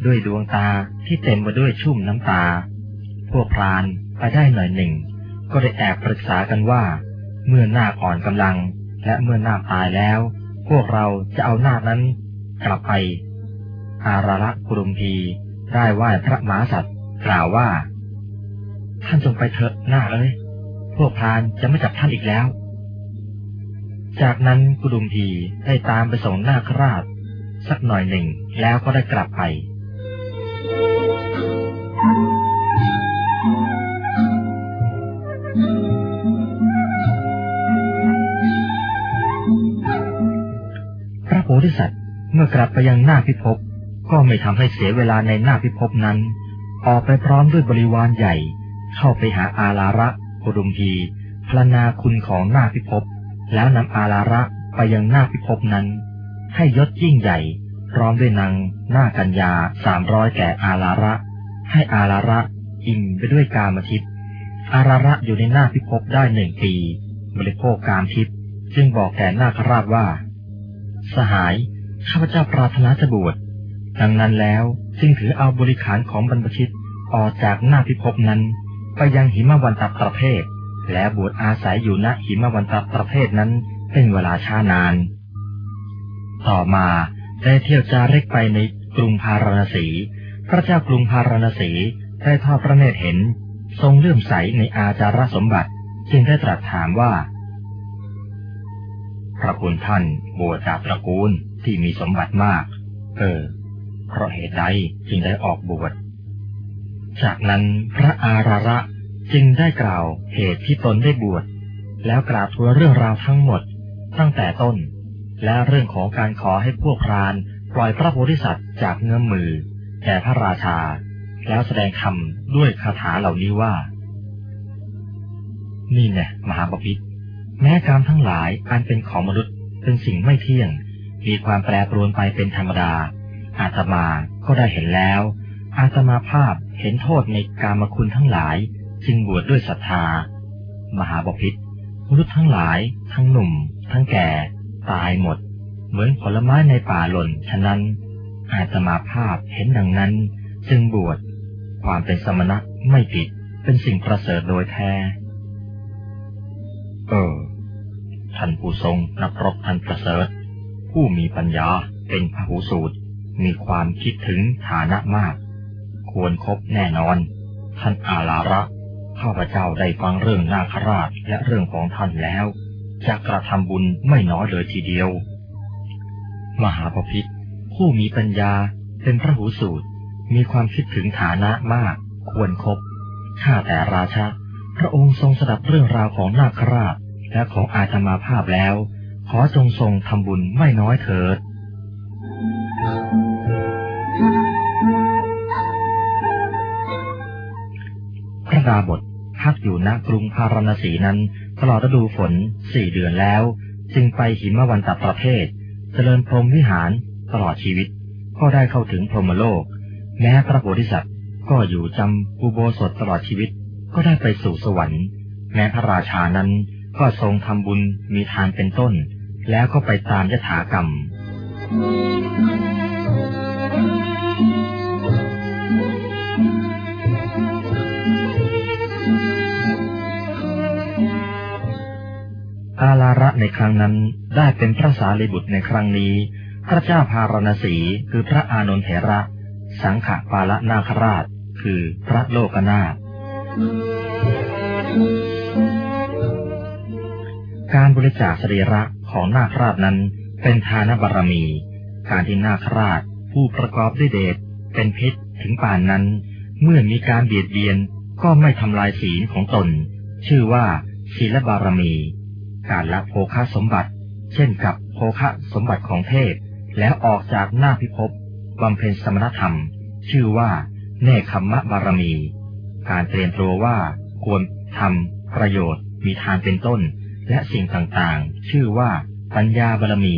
ด้วยดวงตาที่เต็มไปด้วยชุ่มน้ำตา พวกพรานไปได้หน่อยหนึ่ง ก็ได้แอบปรึกษากันว่า เมื่อนาคอ่อนกำลัง และเมื่อนาคตายแล้ว พวกเราจะเอานาคนั้นกลับไป อาราละกุรุมพีได้ไหว้พระมหาสัตว์กล่าวว่า ท่านจงไปเถอะหน้าเลยพวกพรานจะไม่จับท่านอีกแล้ว จากนั้นกุดุมพีได้ตามไปส่งหน้าคราช สักหน่อยหนึ่งแล้วก็ได้กลับไป พระโพธิสัตว์เมื่อกลับไปยังหน้าพิภพก็ไม่ทำให้เสียเวลาในหน้าพิภพนั้น ออกไปพร้อมด้วยบริวารใหญ่ เข้าไปหาอาลาระโคดมพีพลนาคุณของหน้าพิภพแล้วนำอาลาระไปยังหน้าพิภพนั้น ให้ยศยิ่งใหญ่ พร้อมด้วยนางหน้ากัญญาสามร้อยแก่อาลาระ ให้อาลาระอิ่มไปด้วยกามทิพย์อาลาระอยู่ในหน้าพิภพได้หนึ่งปีบริโภคกามทิพย์จึงบอกแก่นาคราชว่า สหายข้าพเจ้าปรารถนาจะบวชดังนั้นแล้วจึงถือเอาบริขารของบรรพชิตออกจากหน้าพิภพนั้น ไปยังหิมวันตประเภท และบวชอาศัยอยู่ณหิมวันตประเภทนั้นเป็นเวลาช้านาน ต่อมาได้เที่ยวจาริกไปในกรุงพาราณสี พระเจ้ากรุงพาราณสีได้ทอดพระเนตรเห็น ทรงเลื่อมใสในอาจารสมบัติ จึงได้ตรัสถามว่า พระคุณท่านบวชจากตระกูลที่มีสมบัติมาก เออ เพราะเหตุใดจึงได้ออกบวช จากนั้นพระอาราระจึงได้กล่าวเหตุที่ตนได้บวชแล้วกล่าวทัวเรื่องราวทั้งหมดตั้งแต่ต้น และเรื่องของการขอให้พวกพรานปล่อยพระโพธิสัตว์จากเงื้อมมือแก่พระราชา แล้วแสดงคำด้วยคาถาเหล่านี้ว่า นี่แน่มหาบพิตรแม้กรรมทั้งหลายอันเป็นของมนุษย์เป็นสิ่งไม่เที่ยง มีความแปรปรวนไปเป็นธรรมดา อาตมาก็ได้เห็นแล้ว อาตมาภาพ เห็นโทษในกามคุณทั้งหลาย จึงบวชดด้วยศรัทธา มหาบพิตรมนุษย์ทั้งหลาย ทั้งหนุ่ม ทั้งแก่ ตายหมด เหมือนผลไม้ในป่าหล่น ฉะนั้น อาตมาภาพเห็นดังนั้น จึงบวช ความเป็นสมณะไม่ผิด เป็นสิ่งประเสริฐโดยแท้ เออ ท่านผู้ทรงนักรบอันประเสริฐ ผู้มีปัญญาเป็นพหูสูตร มีความคิดถึงฐานะมาก ควรครบแน่นอน ท่านอาลาระ ข้าพเจ้าได้ฟังเรื่องนาคราชและเรื่องของท่านแล้ว จะกระทำบุญไม่น้อยเลยทีเดียว มหาปพิธผู้มีปัญญาเป็นพระหูสูตร มีความคิดถึงฐานะมาก ควรครบข้าแต่ราชาพระองค์ทรงสดับเรื่องราวของนาคราชและของอาตมาภาพแล้ว ขอจงทรงทำบุญไม่น้อยเถิดพ ระดาบทพักอยู่ณกรุงพาราณสีนั้น ตลอดฤดูฝนสี่เดือนแล้ว จึงไปหิมวันตประเทศ เจริญพรหมวิหารตลอดชีวิต ก็ได้เข้าถึงพรหมโลก แม้พระโพธิสัตว์ก็อยู่จำอุโบสถตลอดชีวิต ก็ได้ไปสู่สวรรค์ แม้พระราชานั้นก็ทรงทำบุญมีทานเป็นต้น แล้วก็ไปตามยถากรรม อาลาระในครั้งนั้นได้เป็นพระสารีบุตรในครั้งนี้ พระเจ้าพารณสีคือพระอานนทเถระ สังขปาละนาคราช คือพระโลกนาถการบริจาคสรีระของนาคราชนั้นเป็นทานบารรมี การที่นาคราชผู้ประกอบด้วยเดชเป็นพิษถึงป่านนั้น เมื่อมีการเบียดเบียนก็ไม่ทำลายศีลของตน ชื่อว่าศีลบารมี การละโภคสมบัติ เช่นกับโภคสมบัติของเทพ แล้วออกจากหน้าพิภพบำเพ็ญสมณธรรม ชื่อว่าเนคขมมะบารมี การเตรียมตัวว่าควรทำประโยชน์ มีทานเป็นต้น และสิ่งต่างๆ ชื่อว่าปัญญาบารมี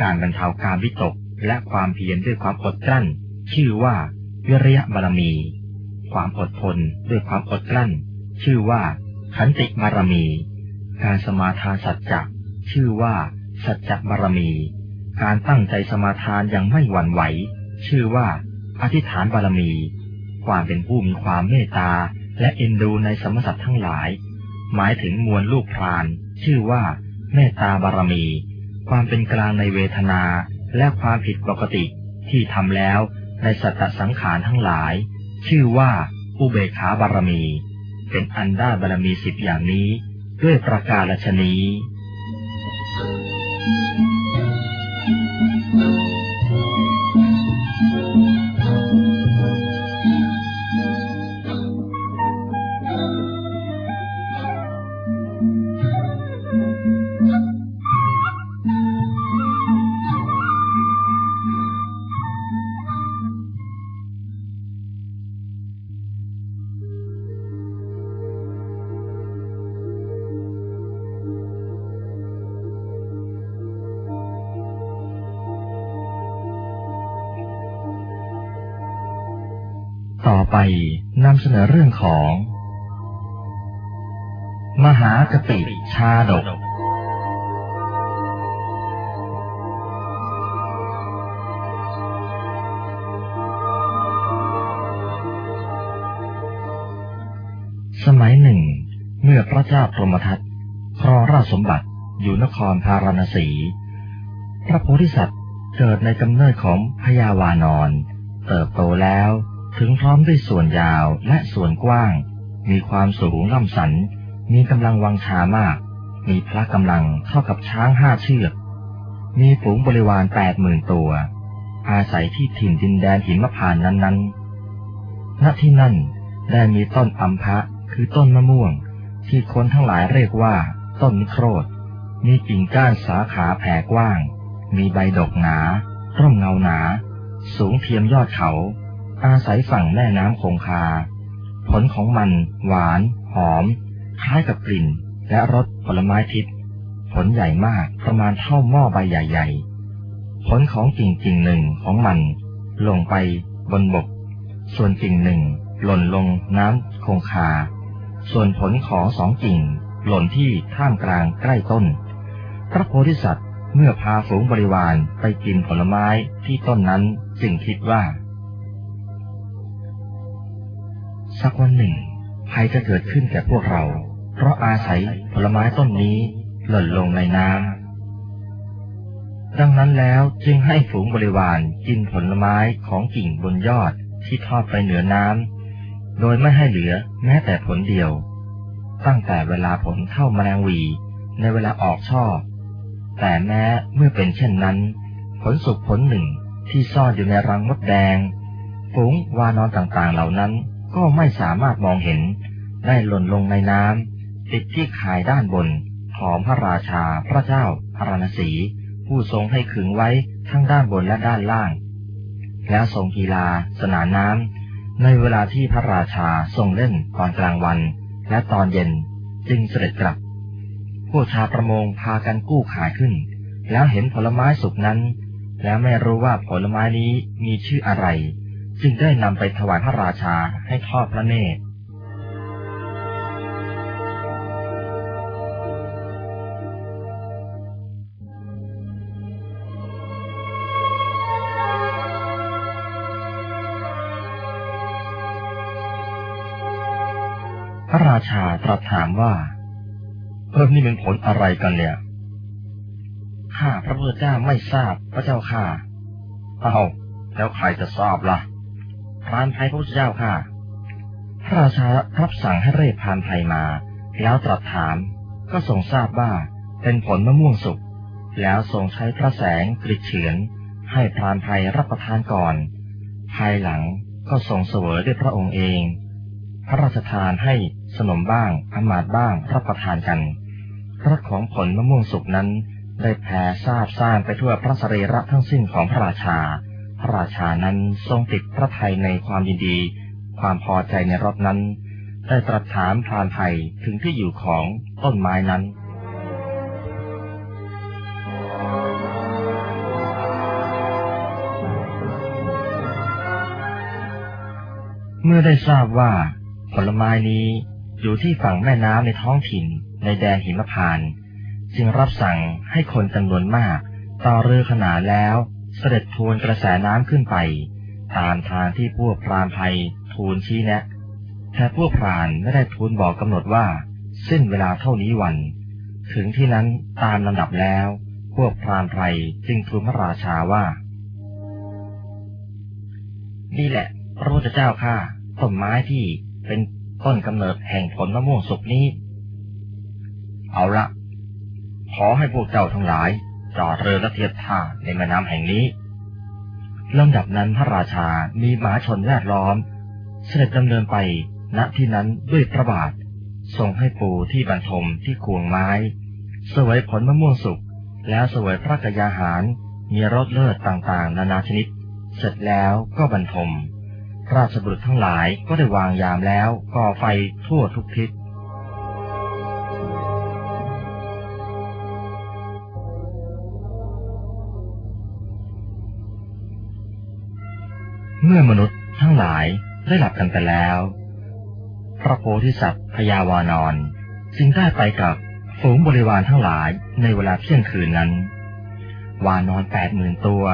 การบรรเทาการวิตกและความเพียรด้วยความอดกลั้น ชื่อว่าวิริยะบารมี ความอดทนด้วยความอดกลั้น ชื่อว่าขันติบารมี การสมาทานสัจจะชื่อว่าสัจจะบารมี การตั้งใจสมาทานอย่างไม่หวั่นไหว ชื่อว่า อธิษฐานบารมี ความเป็นผู้มีความเมตตาและเอ็นดูในสมสัตว์ทั้งหลาย หมายถึงมวลลูกพราน ชื่อว่าเมตตาบารมี ความเป็นกลางในเวทนาและความผิดปกติที่ทำแล้วในสัตตสังขารทั้งหลาย ชื่อว่าอุเบกขาบารมี เป็นอันได้บารมีสิบอย่างนี้ ด้วยประกาศชนี้ ไปนำเสนอเรื่องของ มหากติชาดก สมัยหนึ่ง เมื่อพระเจ้าพรหมทัตครองราชสมบัติอยู่นครพาราณสี พระโพธิสัตว์เกิดในกำเนิดของพญาวานอน เติบโตแล้ว ถึงพร้อมด้วยส่วนยาวและส่วนกว้าง มีความสูงล่ำสัน มีกำลังวังชามาก มีพละกำลังเท่ากับช้างห้าเชือก มีฝูงบริวารแปดหมื่นตัว อาศัยที่ถิ่นดินแดนหิมพานนั้นๆ ณ ที่นั่นได้มีต้นอัมพะคือต้นมะม่วง ที่คนทั้งหลายเรียกว่า ต้นนิโครธมีกิ่งก้านสาขาแผ่กว้าง มีใบดกหนา ร่มเงาหนา สูงเทียมยอดเขา อาศัยฝั่งแม่น้ำคงคา ผลของมัน หวาน หอม คล้ายกับกลิ่น และรสผลไม้ทิพย์ผลใหญ่มากประมาณเท่าหม้อใบใหญ่ๆ ผลของกิ่งกิ่งหนึ่งของมัน ลงไปบนบก ส่วนกิ่งหนึ่ง หล่นลงน้ำคงคา ส่วนผลของสองกิ่ง หล่นที่ท่ามกลางใกล้ต้น พระโพธิสัตว์เมื่อพาฝูงบริวารไปกินผลไม้ที่ต้นนั้นจึงคิดว่า สักวันหนึ่งภัยจะเกิดขึ้นแก่พวกเรา เพราะอาศัยผลไม้ต้นนี้หล่นลงในน้ำดังนั้นแล้วจึงให้ฝูงบริวารกินผลไม้ของกิ่งบนยอดที่ทอดไปเหนือน้ำโดยไม่ให้เหลือแม้แต่ผลเดียว ตั้งแต่เวลาผลเข้ามาแมลงวีในเวลาออกช่อ แต่แม้เมื่อเป็นเช่นนั้น ผลสุกผลหนึ่งที่ซ่อนอยู่ในรังมดแดง ฝูงวานอนต่างๆเหล่านั้น ก็ไม่สามารถมองเห็น ได้หล่นลงในน้ำติดที่ขายด้านบนของพระราชาพระเจ้าพารณสี ผู้ทรงให้ขึงไว้ทั้งด้านบนและด้านล่าง แล้วทรงกีฬาสนามน้ำในเวลาที่พระราชาทรงเล่นตอนกลางวัน และตอนเย็นจึงเสด็จกลับพวกชาวประมงพากันกู้ขายขึ้น แล้วเห็นผลไม้สุกนั้น แล้วไม่รู้ว่าผลไม้นี้มีชื่ออะไร จึงได้นำไปถวายพระราชาให้ทอดพระเนตรพระราชาตรัสถามว่าเออนี่เป็นผลอะไรกันเนี่ย ข้าพระพุทธเจ้าไม่ทราบพระเจ้าข้าเอาแล้วใครจะทราบละ่ะ พรานไทยพระพุทธเจ้าข้าพระราชารับสั่งให้เรียกพรานไทยมา แล้วตรัสถาม ก็ทรงทราบว่าเป็นผลมะม่วงสุก แล้วทรงใช้พระแสงกริเฉือน ให้พรานไทยรับประทานก่อน ภายหลังก็ทรงเสวยด้วยพระองค์เอง พระราชทานให้สนมบ้างอมาตบ้างรับประทานกันรสของผลมะม่วงสุกนั้นได้แผ่ทราบซ่านไปทั่วพระสรีระทั้งสิ้นของพระราชา พระราชานั้นทรงติดพระทัยในความยินดี ความพอใจในรสนั้น ได้ตรัสถามพรานไทยถึงที่อยู่ของต้นไม้นั้นเมื่อได้ทราบว่าผลไม้นี้อยู่ที่ฝั่งแม่น้ำในท้องถิ่นในแดนหิมพาน จึงรับสั่งให้คนจำนวนมากต่อเรือขนาแล้ว เสด็จทวนกระแสน้ำขึ้นไป ตามทางที่พวกพรานภัยทูลชี้แนะ แต่พวกพรานไม่ได้ทูลบอกกำหนดว่า สิ้นเวลาเท่านี้วัน ถึงที่นั้นตามลำดับแล้ว พวกพรานไพรจึงทูลพระราชาว่า นี่แหละ พระพุทธเจ้าข้าต้นไม้ที่เป็นต้นกำเนิดแห่งผลมะม่วงสุกนี้ เอาละ ขอให้พวกเจ้าทั้งหลาย จอดเรือและเทียบท่าในแม่น้ำแห่งนี้ลำดับนั้นพระราชามีหมาชนแวดล้อม เสด็จดำเนินไปณที่นั้นด้วยพระบาททรงให้ปูที่บรรทมที่ควงไม้ สวยผลมะม่วงสุกแล้วสวยพระกยาหารมีรสเลิศต่างๆ นานาชนิด เสร็จแล้วก็บรรทม ราชบุตรทั้งหลายก็ได้วางยามแล้วก่อไฟทั่วทุกทิศ เมื่อมนุษย์ทั้งหลายได้หลับกันไปแล้ว พระโพธิสัตว์พยาวานอนจึงได้ไปกับฝูงบริวารทั้งหลายในเวลาเที่ยงคืนนั้น วานอนแปดหมื่นตัว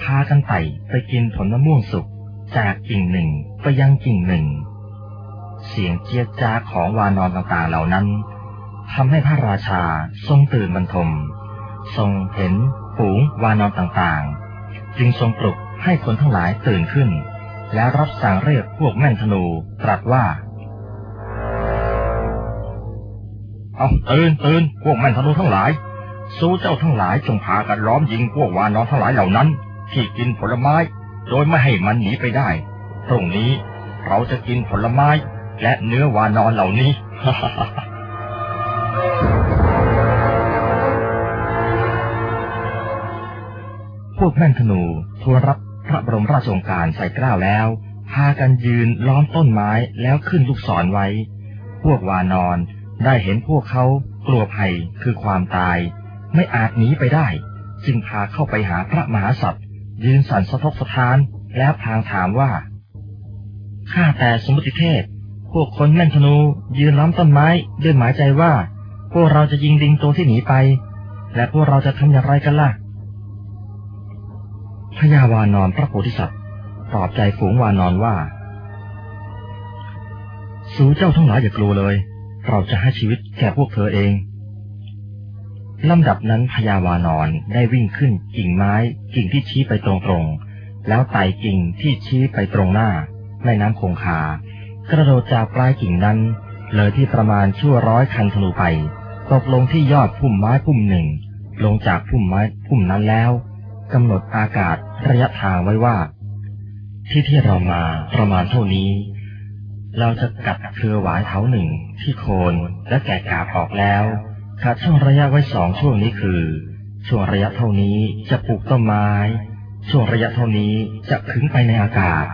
พากันไต่ไปกินผลมะม่วงสุกจากกิ่งหนึ่งไปยังกิ่งหนึ่ง เสียงเจี๊ยจ้าของวานอนต่างๆเหล่านั้นทำให้พระราชาทรงตื่นบรรทม ทรงเห็นฝูงวานอนต่างๆ จึงทรงปลุก ให้คนทั้งหลายตื่นขึ้น แล้วรับสั่งเรียกพวกแม่นธนูตรัสว่า เอาตื่นตื่นพวกแม่นธนูทั้งหลาย สู้เจ้าทั้งหลายจงพากันล้อมยิงพวกวานอนทั้งหลายเหล่านั้น ที่กินผลไม้ โดยไม่ให้มันหนีไปได้ ตรงนี้เราจะกินผลไม้และเนื้อวานอนเหล่านี้พวกแม่นธนูทวนรับ พระบรมราชโองการใส่กล้าวแล้ว พากันยืนล้อมต้นไม้แล้วขึ้นลูกศรไว้ พวกวานอนได้เห็นพวกเขากลัวภัยคือความตาย ไม่อาจหนีไปได้ จึงพาเข้าไปหาพระมหาสัตว์ยืนสั่นสะทกสะท้านแล้วพางถามว่า ข้าแต่สมุติเทพ พวกคนแม่นธนูยืนล้อมต้นไม้ด้วยหมายใจว่า พวกเราจะยิงดิงตัวที่หนีไป และพวกเราจะทำอย่างไรกันล่ะ พญาวานอนพระโพธิสัตว์ตอบใจฝูงวานอนว่า สู้เจ้าทั้งหลายอย่ากลัวเลย เราจะให้ชีวิตแก่พวกเธอเองลำดับนั้นพญาวานอนได้วิ่งขึ้นกิ่งไม้กิ่งที่ชี้ไปตรงๆ แล้วไต่กิ่งที่ชี้ไปตรงหน้าแม่น้ำคงคากระโดดจากปลายกิ่งนั้น เลยที่ประมาณชั่วร้อยคันธนูไป ตกลงที่ยอดพุ่มไม้พุ่มหนึ่ง ลงจากพุ่มไม้พุ่มนั้นแล้ว กำหนดอากาศระยะทางไว้ว่า ที่ที่เรามาประมาณเท่านี้ เราจะกัดเครือหวายเถาหนึ่งที่โคนและแกะกาบออกแล้วกัดช่วงระยะไว้สองช่วงนี้คือ ช่วงระยะเท่านี้จะปลูกต้นไม้ ช่วงระยะเท่านี้จะขึงไปในอากาศ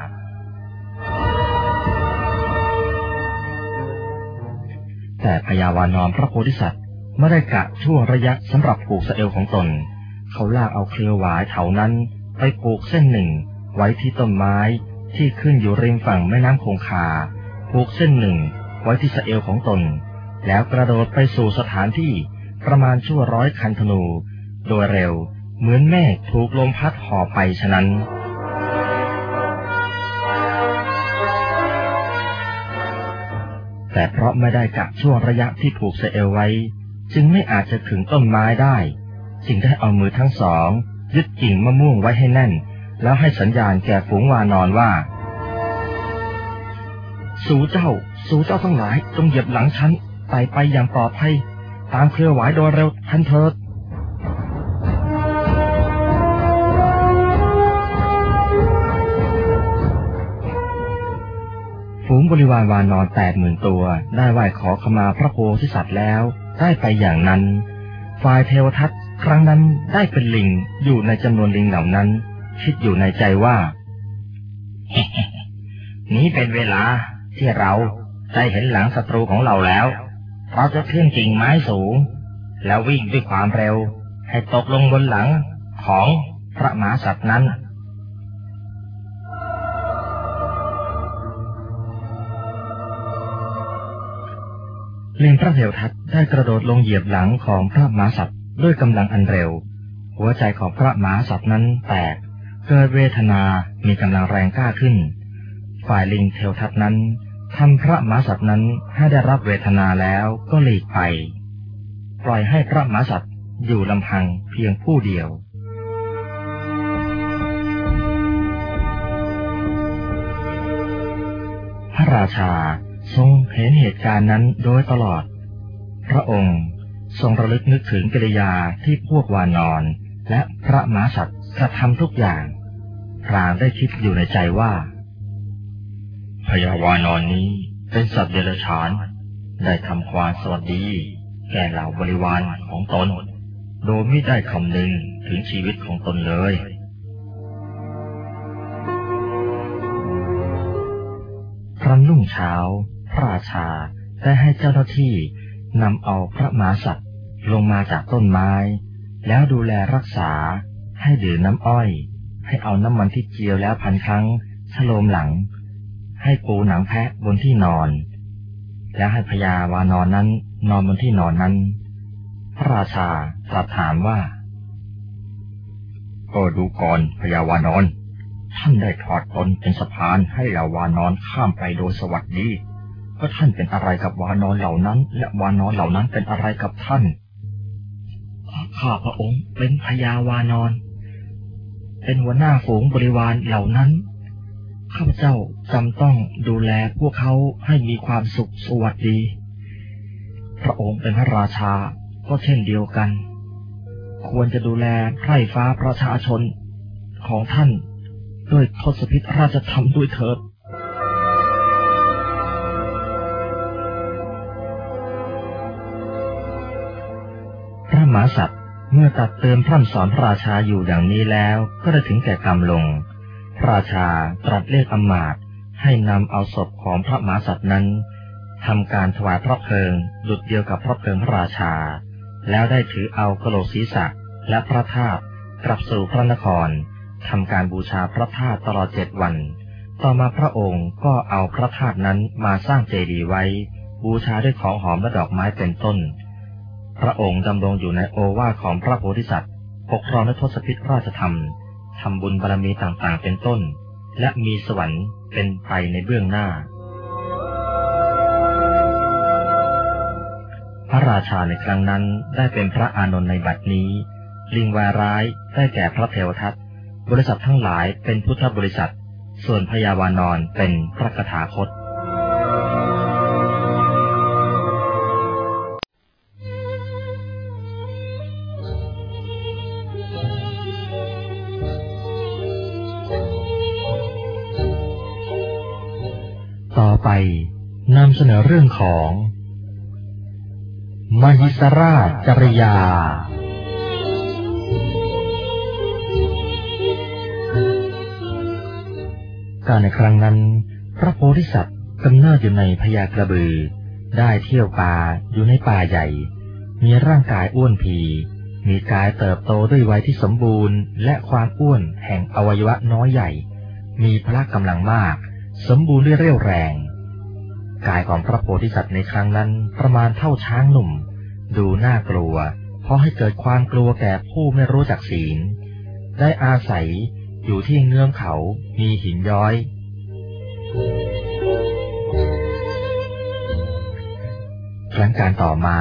แต่พญาวานอนพระโพธิสัตว์ไม่ได้กะช่วงระยะสำหรับปลูกสเอวของตน เขาลากเอาเครือหวายเถานั้น ไปปลูกเส้นหนึ่ง ไว้ที่ต้นไม้ที่ขึ้นอยู่ริมฝั่งแม่น้ำคงคา ปลูกเส้นหนึ่ง ไว้ที่สะเอวของตน แล้วกระโดดไปสู่สถานที่ประมาณชั่วร้อยคันธนู โดยเร็วเหมือนเมฆถูกลมพัดห่อไปฉะนั้นแต่เพราะไม่ได้กะช่วงระยะที่ผูกเสเอลไว้ จึงไม่อาจจะถึงต้นไม้ได้ จึงได้เอามือทั้งสอง ยึดกิ่งมะม่วงไว้ให้แน่น แล้วให้สัญญาณแก่ฝูงวานอนว่า สู่เจ้า สู่เจ้าทั้งหลายจงเหยียบหลังฉันไต่ไปอย่างปลอดภัยตามเครือหวายโดยเร็วทันเถิดฝูงบริวารวานอนแปดหมื่นตัวได้ไหว้ขอขมาพระโพธิสัตว์แล้ว ได้ไปอย่างนั้น ฝ่ายเทวทัต ครั้งนั้นได้เป็นลิงอยู่ในจำนวนลิงเหล่านั้น คิดอยู่ในใจว่า นี้เป็นเวลาที่เราได้เห็นหลังศัตรูของเราแล้ว เราจะเคลื่อนกิ่งไม้สูง แล้ววิ่งด้วยความเร็ว ให้ตกลงบนหลังของพระมหาสัตว์นั้นลิงพระเถวทัตได้กระโดดลงเหยียบหลังของพระมหาสัตว์ ด้วยกำลังอันเร็ว หัวใจของพระมหาสัตว์นั้นแตกเกิดเวทนามีกำลังแรงกล้าขึ้น ฝ่ายลิงเทวทัตนั้นทำพระมหาสัตว์นั้นให้ได้รับเวทนาแล้วก็หลีกไป ปล่อยให้พระมหาสัตว์อยู่ลำพังเพียงผู้เดียวพระราชาทรงเห็นเหตุการณ์นั้นโดยตลอด พระองค์ ทรงระลึกนึกถึงกิริยาที่พวกวานอน และพระมหาสัตว์กระทำทุกอย่างพรางได้คิดอยู่ในใจว่าพยาวานอนนี้เป็นสัตว์เดรัจฉาน ได้ทำความสวัสดี แก่เหล่าบริวารของตน โดยไม่ได้คำนึงถึงชีวิตของตนเลย ครั้นรุ่งเช้า พระราชาได้ให้เจ้าหน้าที่ นำเอาพระมหาสัตว์ลงมาจากต้นไม้ แล้วดูแลรักษาให้ดื่มน้ำอ้อย ให้เอาน้ำมันที่เจียวแล้วพันครั้งชโลมหลัง ให้ปูหนังแพะบนที่นอน แล้วให้พญาวานอนนั้นนอนบนที่นอนนั้น พระราชาตรัสถามว่าก็ดูก่อนพญาวานอน ท่านได้ถอดตนเป็นสะพานให้เหล่าวานอนข้ามไปโดยสวัสดี ก็ท่านเป็นอะไรกับวานอนเหล่านั้น และวานอนเหล่านั้นเป็นอะไรกับท่าน ข้าพระองค์เป็นพญาวานอน เป็นหัวหน้าฝูงบริวารเหล่านั้น ข้าพเจ้าจำต้องดูแลพวกเขาให้มีความสุขสวัสดี พระองค์เป็นพระราชาก็เช่นเดียวกัน ควรจะดูแลไพร่ฟ้าประชาชนของท่านด้วยทศพิธราชธรรมด้วยเถิด พระมาสัตว์เมื่อตัดเตือนพร่ำสอนพระราชาอยู่อย่างนี้แล้วก็ได้ถึงแก่กรรมลง พระราชาตรัสเรียกอำมาตย์ให้นำเอาศพของพระมาสัตว์นั้นทำการถวายพระเพลิงดุดเดียวกับพระเพลิงพระราชา แล้วได้ถือเอากระโหลกศีรษะและพระธาตุกลับสู่พระนครทำการบูชาพระธาตุตลอดเจ็ดวัน ต่อมาพระองค์ก็เอาพระธาตุนั้นมาสร้างเจดีย์ไว้ บูชาด้วยของหอมและดอกไม้เป็นต้น พระองค์ดำรงอยู่ในโอวาทของพระโพธิสัตว์ ปกครองในทศพิธราชธรรม ทำบุญบารมีต่างๆ เป็นต้น และมีสวรรค์เป็นไปในเบื้องหน้า พระราชาในครั้งนั้นได้เป็นพระอานนท์ในบัดนี้ ลิงวายร้ายได้แก่พระเทวทัต บริษัททั้งหลายเป็นพุทธบริษัท ส่วนพยาวานอนเป็นพระคถาคต เสนอเรื่องของ มหิสราชจริยา การในครั้งนั้น พระโพธิสัตว์กำเนิดอยู่ในพญากระบือ ได้เที่ยวป่าอยู่ในป่าใหญ่ มีร่างกายอ้วนพีมีกายเติบโตด้วยวัยที่สมบูรณ์ และความอ้วนแห่งอวัยวะน้อยใหญ่ มีพละกำลังมาก สมบูรณ์ด้วยเรี่ยวแรง กายของพระโพธิสัตว์ในครั้งนั้นประมาณเท่าช้างหนุ่ม ดูน่ากลัว เพราะให้เกิดความกลัวแก่ผู้ไม่รู้จักศีล ได้อาศัยอยู่ที่เงื้อมเขามีหินย้อย ครั้งการต่อมา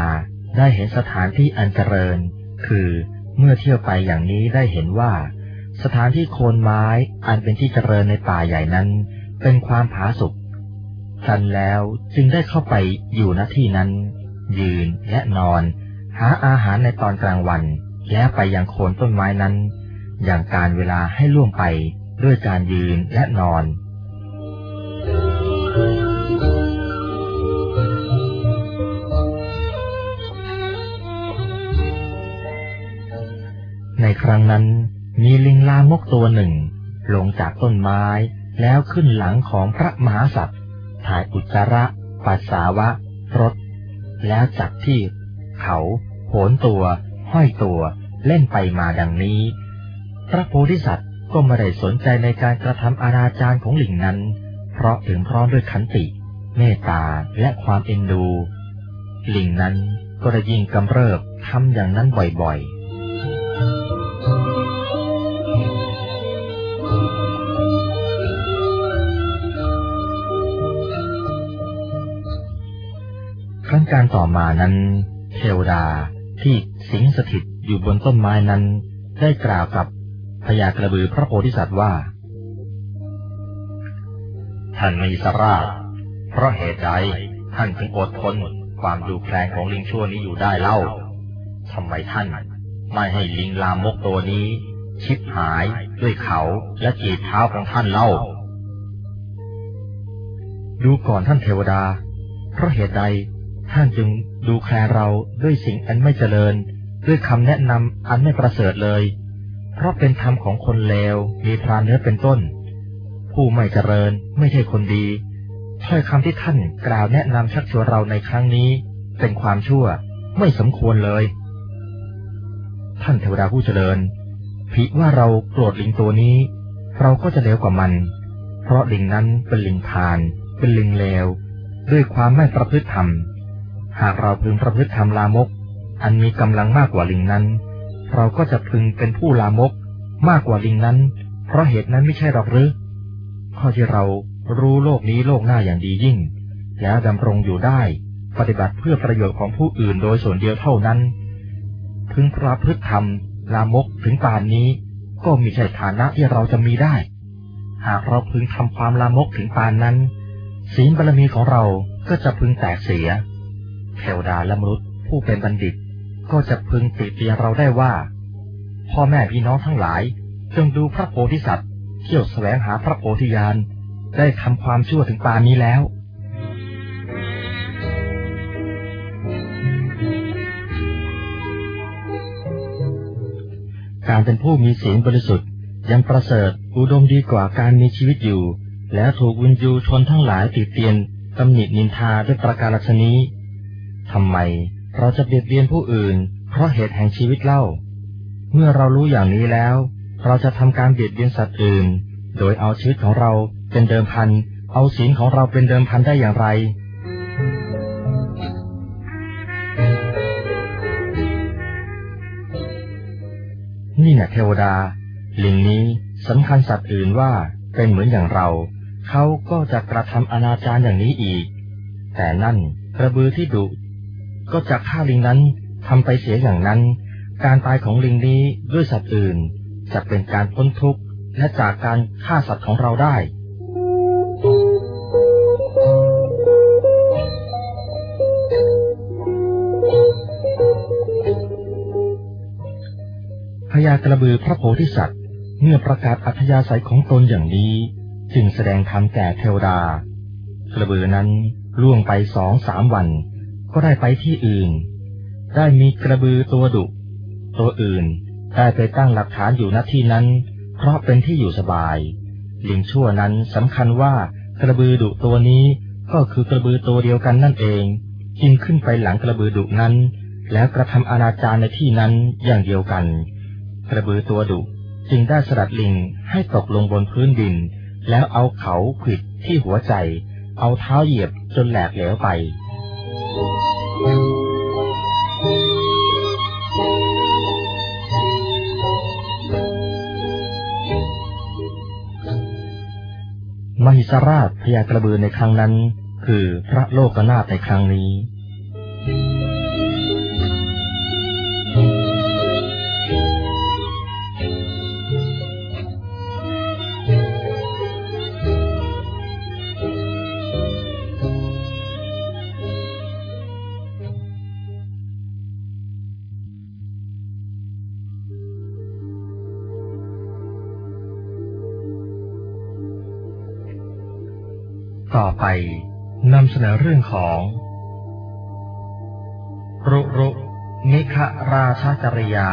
ได้เห็นสถานที่อันเจริญ คือเมื่อเที่ยวไปอย่างนี้ได้เห็นว่า สถานที่โคนไม้อันเป็นที่เจริญในป่าใหญ่นั้น เป็นความผาสุก ทันแล้วจึงได้เข้าไปอยู่ณที่นั้น ยืนและนอน หาอาหารในตอนกลางวัน แล้วไปยังโคนต้นไม้นั้น อย่างการเวลาให้ล่วงไปด้วยการยืนและนอน ในครั้งนั้นมีลิงลามกตัวหนึ่ง ลงจากต้นไม้แล้วขึ้นหลังของพระมหาสัตว์ ถ่ายอุจจาระปัสสาวะ รถ แล้วจับที่ เขาโหนตัว ห้อยตัว เล่นไปมาดังนี้ พระโพธิสัตว์ก็ไม่ได้สนใจในการกระทำอนาจารของหลิงนั้น เพราะถึงพร้อมด้วยขันติ เมตตาและความเอ็นดู หลิงนั้นก็ได้ยิ่งกำเริบทำอย่างนั้นบ่อยๆ ครั้งการต่อมานั้น เทวดาที่สิงสถิตอยู่บนต้นไม้นั้น ได้กล่าวกับพญากระบือพระโพธิสัตว์ว่า ท่านมีสราชเพราะเหตุใดท่านถึงอดทนความดูแคลนของลิงชั่วนี้อยู่ได้เล่าทำไมท่านไม่ให้ลิงลามกตัวนี้ ชิบหายด้วยเขาและจีบเท้าของท่านเล่า ดูก่อนท่านเทวดา เพราะเหตุใด ท่านจึงดูแคลนเราด้วยสิ่งอันไม่เจริญ ด้วยคำแนะนำอันไม่ประเสริฐเลย เพราะเป็นธรรมของคนเลวมีพรานเนื้อเป็นต้น ผู้ไม่เจริญไม่ใช่คนดีถ้อยคำที่ท่านกล่าวแนะนำชักชวนเราในครั้งนี้ เป็นความชั่วไม่สมควรเลย ท่านเทวดาผู้เจริญผิว่าเราโกรธลิงตัวนี้ เราก็จะเลวกว่ามัน เพราะลิงนั้นเป็นลิงพาน เป็นลิงเลว ด้วยความไม่ประพฤติธรรม หากเราพึงประพฤติธรรมลามก อันมีกำลังมากกว่าลิงนั้น เราก็จะพึงเป็นผู้ลามก มากกว่าลิงนั้น เพราะเหตุนั้นไม่ใช่หรอกหรือ ข้อที่เรารู้โลกนี้โลกหน้าอย่างดียิ่ง แล้วดำรงอยู่ได้ ปฏิบัติเพื่อประโยชน์ของผู้อื่นโดยส่วนเดียวเท่านั้น พึงประพฤติธรรม ลามกถึงป่านนี้ ก็มีใช่ฐานะที่เราจะมีได้ หากเราพึงทำความลามกถึงปานนั้น ศีลบารมีของเราก็จะพึงแตกเสีย เทวดาและมนุษย์ผู้เป็นบัณฑิต ก็จะพึงติเตียนเราได้ว่า พ่อแม่พี่น้องทั้งหลายจงดูพระโพธิสัตว์เที่ยวแสวงหาพระโพธิญาณได้ทำความชั่วถึงปานนี้แล้วการเป็นผู้มีศีลบริสุทธิ์ยังประเสริฐอุดมดีกว่าการมีชีวิตอยู่ แล้วถูกวินยูชนทั้งหลายติเตียนตำหนินินทาด้วยประการฉนี้ ทำไมเราจะเบียดเบียนผู้อื่น เพราะเหตุแห่งชีวิตเล่า เมื่อเรารู้อย่างนี้แล้ว เราจะทำการเบียดเบียนสัตว์อื่น โดยเอาชีวิตของเราเป็นเดิมพัน เอาศีลของเราเป็นเดิมพันได้อย่างไร นี่นะเทวดา ลิงนี้สำคัญสัตว์อื่นว่าเป็นเหมือนอย่างเรา เขาก็จะกระทำอนาจารอย่างนี้อีก แต่นั่นกระบือที่ดุ ก็จะฆ่าลิงนั้นทำไปเสียอย่างนั้น การตายของลิงนี้ด้วยสัตว์อื่น จะเป็นการพ้นทุกข์และจากการฆ่าสัตว์ของเราได้ พญากระบือพระโพธิสัตว์เมื่อประกาศอัธยาศัยของตนอย่างนี้ จึงแสดงธรรมแก่เทวดากระบือนั้นล่วงไปสองสามวัน ก็ได้ไปที่อื่น ได้มีกระบือตัวดุ ตัวอื่นได้ไปตั้งหลักฐานอยู่ณที่นั้น เพราะเป็นที่อยู่สบาย ลิงชั่วนั้นสำคัญว่ากระบือดุตัวนี้ก็คือกระบือตัวเดียวกันนั่นเองจึงขึ้นไปหลังกระบือดุนั้น แล้วกระทำอนาจารในที่นั้นอย่างเดียวกัน กระบือตัวดุจึงได้สลัดลิงให้ตกลงบนพื้นดิน แล้วเอาเขาขิดที่หัวใจ เอาเท้าเหยียบจนแหลกเหลวไป มหิสราชพยากระบือในครั้งนั้น คือพระโลกนาถในครั้งนี้ ไปนำเสนอเรื่องของ รุรุนิคราชจริยา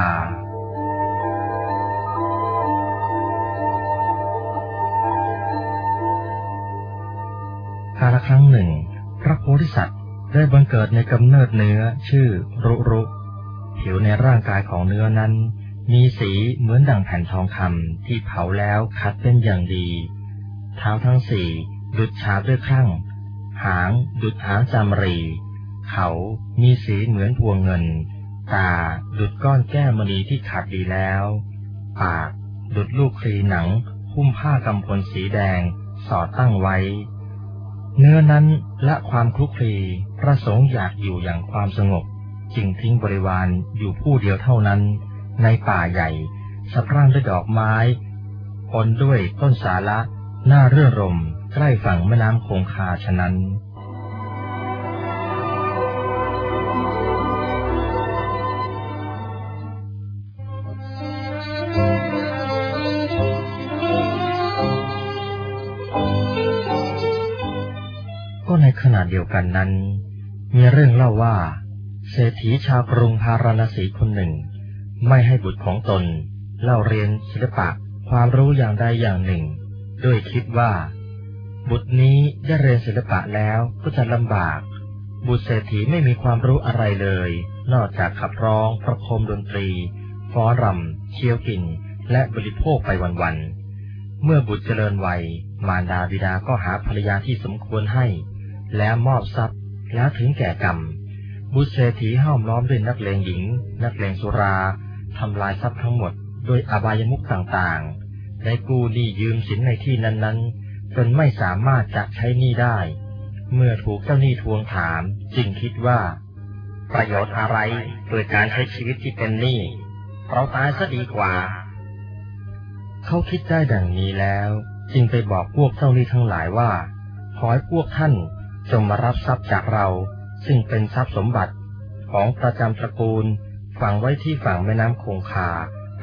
กาลครั้งหนึ่ง พระโพธิสัตว์ได้บังเกิดในกำเนิดเนื้อชื่อรุรุ ผิวในร่างกายของเนื้อนั้น มีสีเหมือนดั่งแผ่นทองคำที่เผาแล้วคัดเป็นอย่างดีเท้าทั้งสี่ ดุดฉาบด้วยครั่ง หางดุดหางจามรี เขามีสีเหมือนพวงเงิน ตาดุดก้อนแก้มณีที่ขาดดีแล้ว ปากดุดลูกคลีหนังหุ้มผ้ากำพลสีแดงสอดตั้งไว้ เนื้อนั้นละความคลุกคลีประสงค์อยากอยู่อย่างความสงบ จึงทิ้งบริวารอยู่ผู้เดียวเท่านั้น ในป่าใหญ่สะพรั่งด้วยดอกไม้ปนด้วยต้นสาระหน้าเรื่อรม ใกล้ฝั่งแม่น้ำคงคาฉะนั้น ก็ในขณะเดียวกันนั้น มีเรื่องเล่าว่า เศรษฐีชาวกรุงพาราณสีคนหนึ่ง ไม่ให้บุตรของตน เล่าเรียนศิลปะความรู้อย่างใดอย่างหนึ่ง ด้วยคิดว่า บุตรนี้ได้เรียนศิลปะแล้วก็จะลำบาก บุตรเศรษฐีไม่มีความรู้อะไรเลย นอกจากขับร้องประโคมดนตรีฟ้อนรำเคี้ยวกิน และบริโภคไปวันๆ เมื่อบุตรเจริญวัย มารดาบิดาก็หาภรรยาที่สมควรให้ แล้วมอบทรัพย์ แล้วถึงแก่กรรม บุตรเศรษฐีห้อมล้อมด้วยนักเลงหญิง นักเลงสุราทำลายทรัพย์ทั้งหมด โดยอบายมุขต่างๆ ได้กู้หนี้ยืมสินในที่นั้นๆ จนไม่สามารถจะใช้หนี้ได้ เมื่อถูกเจ้าหนี้ทวงถามจึงคิดว่า ประโยชน์อะไรเกิดการใช้ชีวิตที่เป็นหนี้เราตายซะดีกว่า เขาคิดได้ดังนี้แล้ว จึงไปบอกพวกเจ้าหนี้ทั้งหลายว่า ขอให้พวกท่านจงมารับทรัพย์จากเรา ซึ่งเป็นทรัพย์สมบัติของประจำตระกูลฝังไว้ที่ฝั่งแม่น้ำคงคา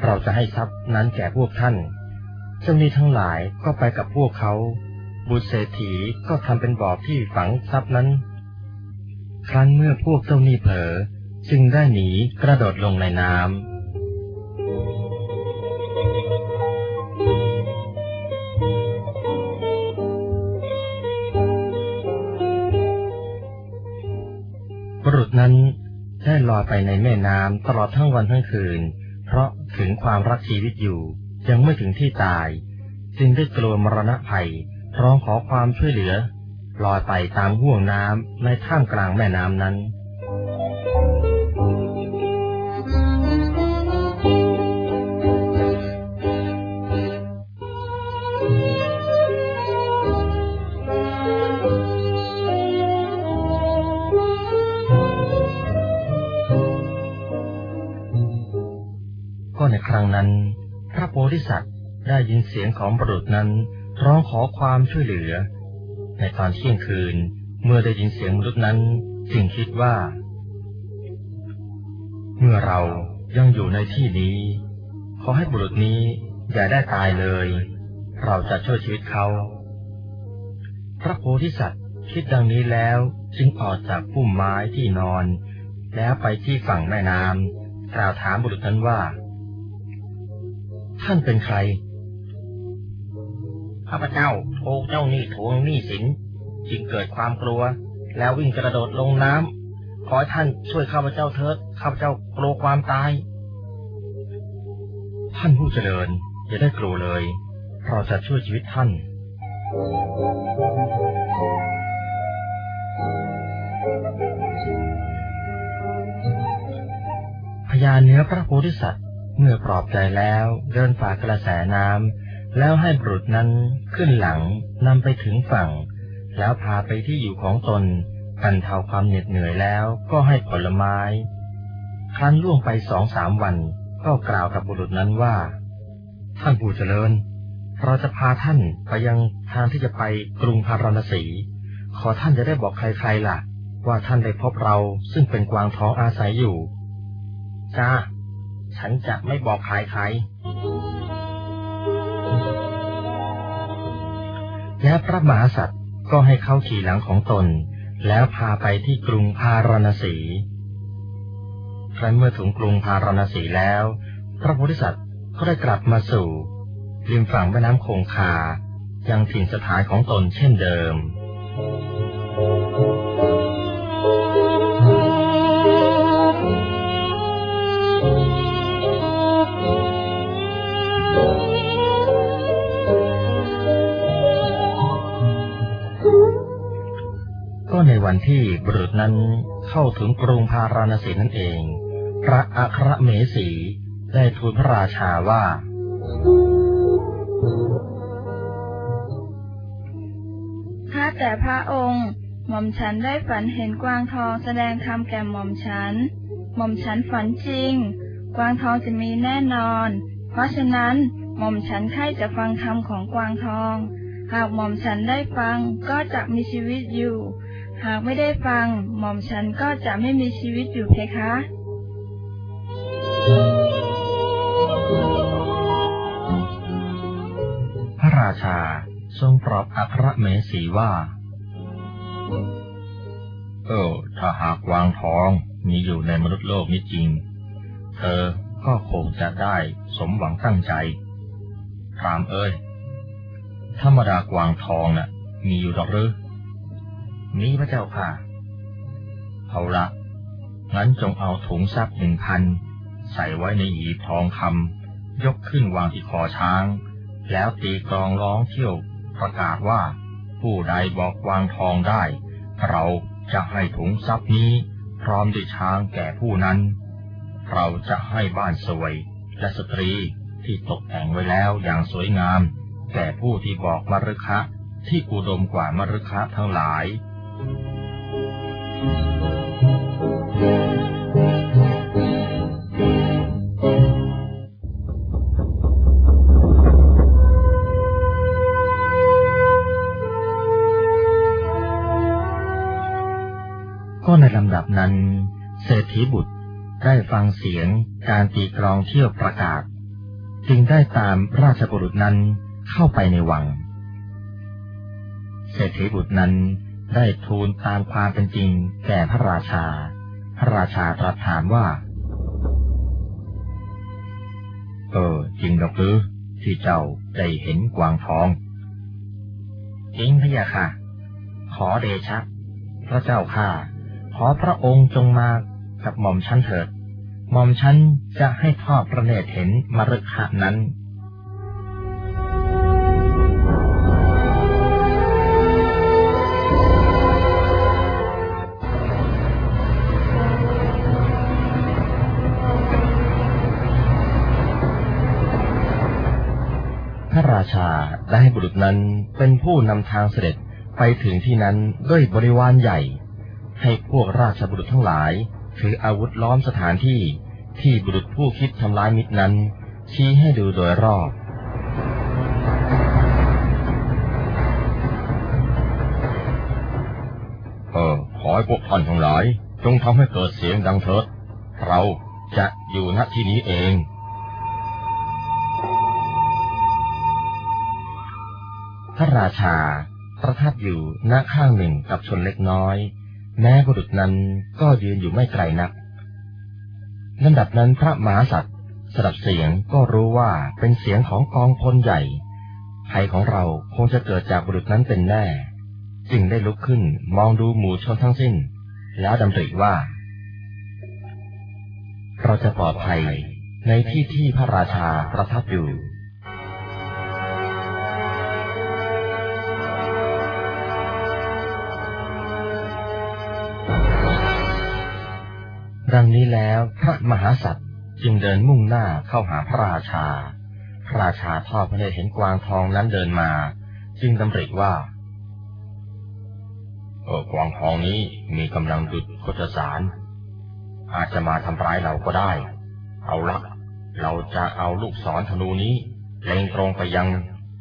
เราจะให้ทรัพย์นั้นแก่พวกท่าน เจ้าหนี้ทั้งหลายก็ไปกับพวกเขา บุตรเศรษฐีก็ทำเป็นบ่อที่ฝังทรัพย์นั้น ครั้นเมื่อพวกเจ้าหนี้เผลอจึงได้หนีกระโดดลงในน้ำบุรุษนั้นได้ลอยไปในแม่น้ำตลอดทั้งวันทั้งคืน เพราะถึงความรักชีวิตอยู่ ยังไม่ถึงที่ตาย จึงได้กลัวมรณะภัยร้องขอความช่วยเหลือลอยไปตามห่วงน้ำในท่ามกลางแม่น้ำนั้น เสียงของบุรุษนั้นร้องขอความช่วยเหลือ ในตอนเที่ยงคืนเมื่อได้ยินเสียงมนุษย์นั้นจึงคิดว่า เมื่อเรายังอยู่ในที่นี้ ขอให้บุรุษนี้อย่าได้ตายเลย เราจะช่วยชีวิตเขา พระโพธิสัตว์คิดดังนี้แล้วจึงออกจากพุ่มไม้ที่นอน แล้วไปที่ฝั่งแม่น้ำกล่าวถามบุรุษนั้นว่า ท่านเป็นใคร ข้าพเจ้าถูกเจ้าหนี้ทวงหนี้สินจึงเกิดความกลัว แล้ววิ่งกระโดดลงน้ำขอให้ท่านช่วยข้าพเจ้าเถิดข้าพเจ้ากลัวความตาย ท่านผู้เจริญอย่าได้กลัวเลยเราจะช่วยชีวิตท่าน พญาเนื้อพระโพธิสัตว์เมื่อปลอบใจแล้วเดินฝ่ากระแสน้ำ แล้วให้บุรุษนั้นขึ้นหลังนำไปถึงฝั่ง แล้วพาไปที่อยู่ของตนบรรเทาความเหน็ดเหนื่อยแล้วก็ให้ผลไม้ ครั้นล่วงไปสองสามวันก็กล่าวกับบุรุษนั้นว่า ท่านผู้เจริญ เราจะพาท่านไปยังทางที่จะไปกรุงพาราณสี ขอท่านจะได้บอกใครๆล่ะ ว่าท่านได้พบเราซึ่งเป็นกวางท้องอาศัยอยู่จ้าฉันจะไม่บอกใครใและพระมหาสัตว์ก็ให้เข้าขี่หลังของตน แล้วพาไปที่กรุงพาราณสี ครั้นเมื่อถึงกรุงพาราณสีแล้ว พระโพธิสัตว์ก็ได้กลับมาสู่ริมฝั่งแม่น้ำคงคา ยังถิ่นสถานของตนเช่นเดิม วันที่บุรุษนั้นเข้าถึงกรุงพาราณสีนั่นเอง พระอัครเมสีได้ทูลพระราชาว่า ข้าแต่พระองค์ หม่อมฉันได้ฝันเห็นกวางทองแสดงธรรมแก่หม่อมฉัน หม่อมฉันฝันจริง กวางทองจะมีแน่นอน เพราะฉะนั้นหม่อมฉันใคร่จะฟังธรรมของกวางทอง หากหม่อมฉันได้ฟังก็จะมีชีวิตอยู่ หากไม่ได้ฟังหม่อมฉันก็จะไม่มีชีวิตอยู่เพคะ พระราชาทรงปลอบอัครเมสีว่า เออ ถ้าหากวางทองมีอยู่ในมนุษย์โลกนี้จริง เธอก็คงจะได้สมหวังตั้งใจพรามเอ้ย ธรรมดากวางทองน่ะ มีอยู่หรอกหรือ มีพระเจ้าค่ะ เอาละงั้นจงเอาถุงทรัพย์หนึ่งพันใส่ไว้ในหีบทองคำยกขึ้นวางที่คอช้าง แล้วตีกลองร้องเที่ยวประกาศว่า ผู้ใดบอกวางทองได้ เราจะให้ถุงทรัพย์นี้พร้อมด้วยช้างแก่ผู้นั้น เราจะให้บ้านสวยและสตรีที่ตกแต่งไว้แล้วอย่างสวยงาม แก่ผู้ที่บอกมรุคะที่อุดมกว่ามรุคะทั้งหลาย ก็ในลำดับนั้น เศรษฐีบุตรได้ฟังเสียงการตีกลองเที่ยวประกาศ จึงได้ตามราชบุรุษนั้นเข้าไปในวัง เศรษฐีบุตรนั้น ได้ทูลตามความเป็นจริงแก่พระราชา พระราชาตรัสถามว่า เออ จริงหรือ ที่เจ้าได้เห็นกวางทอง จริงพระยาค่ะ ขอเดชะ พระเจ้าข้าขอพระองค์จงมากับหม่อมฉันเถิด หม่อมฉันจะให้ทอดพระเนตรเห็นมฤคคะนั้น ชาได้ให้บุรุษนั้นเป็นผู้นำทางเสด็จไปถึงที่นั้นด้วยบริวารใหญ่ ให้พวกราชบุรุษทั้งหลาย ถืออาวุธล้อมสถานที่ที่บุรุษผู้คิดทำร้ายมิตรนั้น ชี้ให้ดูโดยรอบเออขอให้พวกท่านทั้งหลาย จงทำให้เกิดเสียงดังเถิด เราจะอยู่ณที่นี้เอง พระราชา ประทับอยู่หน้าข้างหนึ่งกับชนเล็กน้อย แม้บุรุษนั้นก็ยืนอยู่ไม่ไกลนักลำดับนั้นพระมหาสัตว์สดับเสียงก็รู้ว่าเป็นเสียงของกองพลใหญ่ภัยของเราคงจะเกิดจากบุรุษนั้นเป็นแน่ จึงได้ลุกขึ้นมองดูหมู่ชนทั้งสิ้น แล้วดำริว่า เราจะปลอดภัยในที่ที่พระราชาประทับอยู่ ดังนี้แล้วพระมหาสัตว์จึงเดินมุ่งหน้าเข้าหาพระราชา พระราชาทอดพระเนตรเห็นกวางทองนั้นเดินมา จึงดำริว่าเออกวางทองนี้มีกำลังดุดโคจสาร อาจจะมาทำร้ายเราก็ได้ เอาละเราจะเอาลูกศรธนูนี้เล็งตรงไปยัง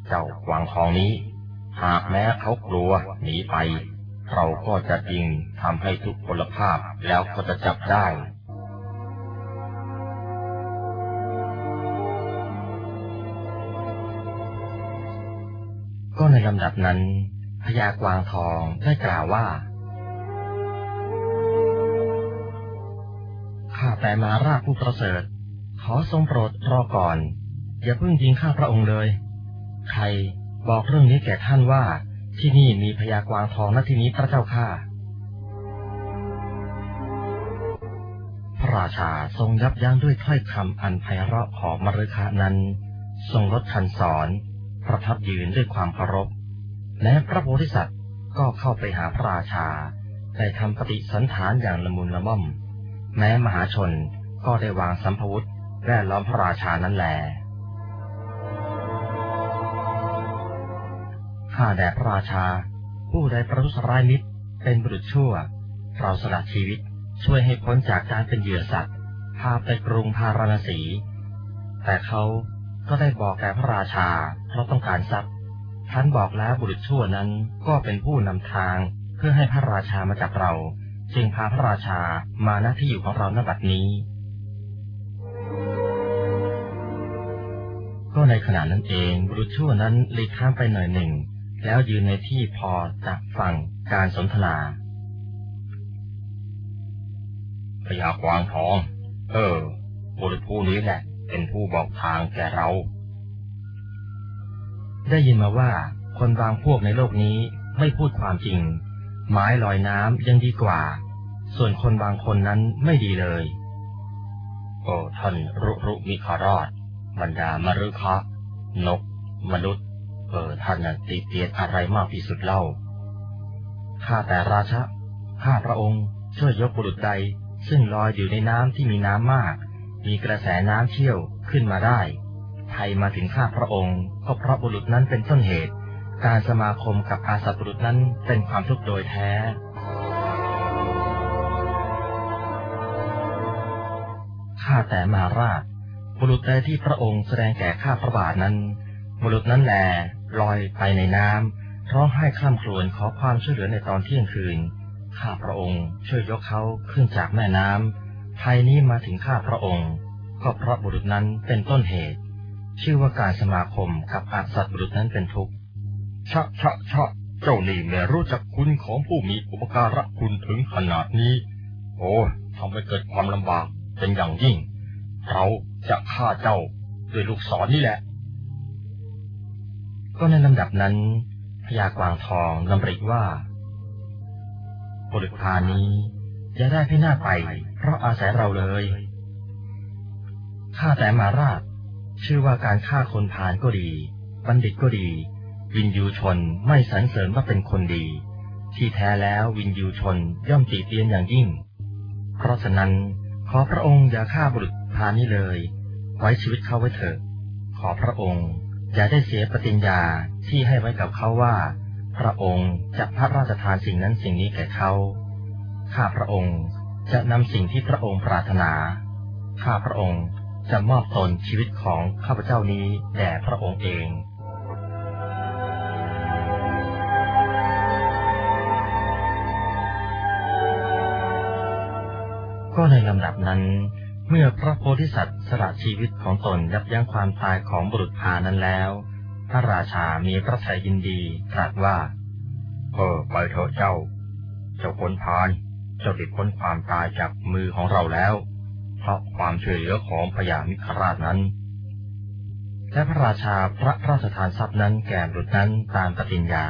เจ้ากวางทองนี้ หากแม้เขากลัวหนีไป เราก็จะยิงทำให้ทุกพลภาพแล้วก็จะจับได้ ก็ในลำดับนั้นพญากวางทองได้กล่าวว่า ข้าแต่มาราผู้ประเสริฐ ขอทรงโปรดรอก่อน อย่าเพิ่งยิงข้าพระองค์เลย ใครบอกเรื่องนี้แก่ท่านว่า ที่นี่มีพญากวางทองณที่นี้พระเจ้าข้าพระราชาทรงยับยั้งด้วยถ้อยคำอันไพเราะของมฤคานั้น ทรงลดคันสอนประทับยืนด้วยความเคารพแม้พระโพธิสัตว์ก็เข้าไปหาพระราชาได้ทำปฏิสันฐานอย่างละมุนละม่อม แม้มหาชนก็ได้วางสัมภวุธแวดล้อมพระราชานั้นแล ข้าแด่พระราชา ผู้ใดประทุษร้ายมิตร เป็นบุรุษชั่ว เราสละชีวิตช่วยให้พ้นจากการเป็นเหยื่อสัตว์พาไปกรุงพาราณสี แต่เขาก็ได้บอกแก่พระราชาเพราะต้องการทรัพย์ท่านบอกแล้วบุรุษชั่วนั้นก็เป็นผู้นำทางเพื่อให้พระราชามาจับเรา จึงพาพระราชามาหน้าที่อยู่ของเราณบัดนี้ ก็ในขณะนั้นเองบุรุษชั่วนั้นหลีกข้ามไปหน่อยหนึ่ง แล้วยืนในที่พอจะฟังการสนทนาพยากวางทอง เออ บุรุษผู้นี้แหละ เป็นผู้บอกทางแก่เรา ได้ยินมาว่าคนบางพวกในโลกนี้ไม่พูดความจริง ไม้ลอยน้ำยังดีกว่า ส่วนคนบางคนนั้นไม่ดีเลย โอ้ท่านรุรุมิคารอด บรรดามรุคะนก มนุษย์ เออท่านนั้นตีเตียนอะไรมากที่สุดเล่า ข้าแต่ราชะ ข้าพระองค์ช่วยยกบุรุษใด ซึ่งลอยอยู่ในน้ำที่มีน้ำมาก มีกระแสน้ำเชี่ยวขึ้นมาได้ภัยมาถึงข้าพระองค์ก็เพราะบุรุษนั้นเป็นต้นเหตุ การสมาคมกับอาสัตบุรุษนั้นเป็นความทุกข์โดยแท้ ข้าแต่มหาราช บุรุษใดที่พระองค์แสดงแก่ข้าพระบาทนั้น บุรุษนั้นแหล ลอยไปในน้ำร้องไห้คล่ำครวญขอความช่วยเหลือในตอนเที่ยงคืน ข้าพระองค์ช่วยยกเขาขึ้นจากแม่น้ำภัยนี้มาถึงข้าพระองค์ ก็เพราะบุรุษนั้นเป็นต้นเหตุ ชื่อว่าการสมาคมกับอาสัตบุรุษนั้นเป็นทุกข์ชะชะชะเจ้านี่ไม่รู้จักคุณของผู้มีอุปการะคุณถึงขนาดนี้ โอ้ทำให้เกิดความลำบากเป็นอย่างยิ่ง เราจะฆ่าเจ้าด้วยลูกศรนนี่แหละ ก็ในลำดับนั้นพญากวางทองดำริว่าบุรุษพานี้จะได้พินาศไป เพราะอาศัยเราเลยข้าแต่มาราช ชื่อว่าการฆ่าคนพาลก็ดี บัณฑิตก็ดี วินยูชนไม่สรรเสริญว่าเป็นคนดี ที่แท้แล้ววินยูชนย่อมตีเตียนอย่างยิ่ง เพราะฉะนั้นขอพระองค์อย่าฆ่าบุรุษพานี้เลย ไว้ชีวิตเขาไว้เถิดขอพระองค์ อย่าได้เสียปฏิญญาที่ให้ไว้กับเขาว่า พระองค์จะพระราชทานสิ่งนั้นสิ่งนี้แก่เขา ข้าพระองค์จะนำสิ่งที่พระองค์ปรารถนา ข้าพระองค์จะมอบตนชีวิตของข้าพเจ้านี้แด่พระองค์เองก็ในลำดับนั้น เมื่อพระโพธิสัตว์สละชีวิตของตนยับยั้งความตายของบุรุษพานั้นแล้ว พระราชามีพระทัยยินดีตรัสว่าเออไปเถอะเจ้า เจ้าคนพานเจ้าติดพ้นความตายจากมือของเราแล้ว เพราะความช่วยเหลือของพญามิคราชนั้น และพระราชาพระราชทานทรัพย์นั้นแก่บุตรนั้นตามปฏิญญา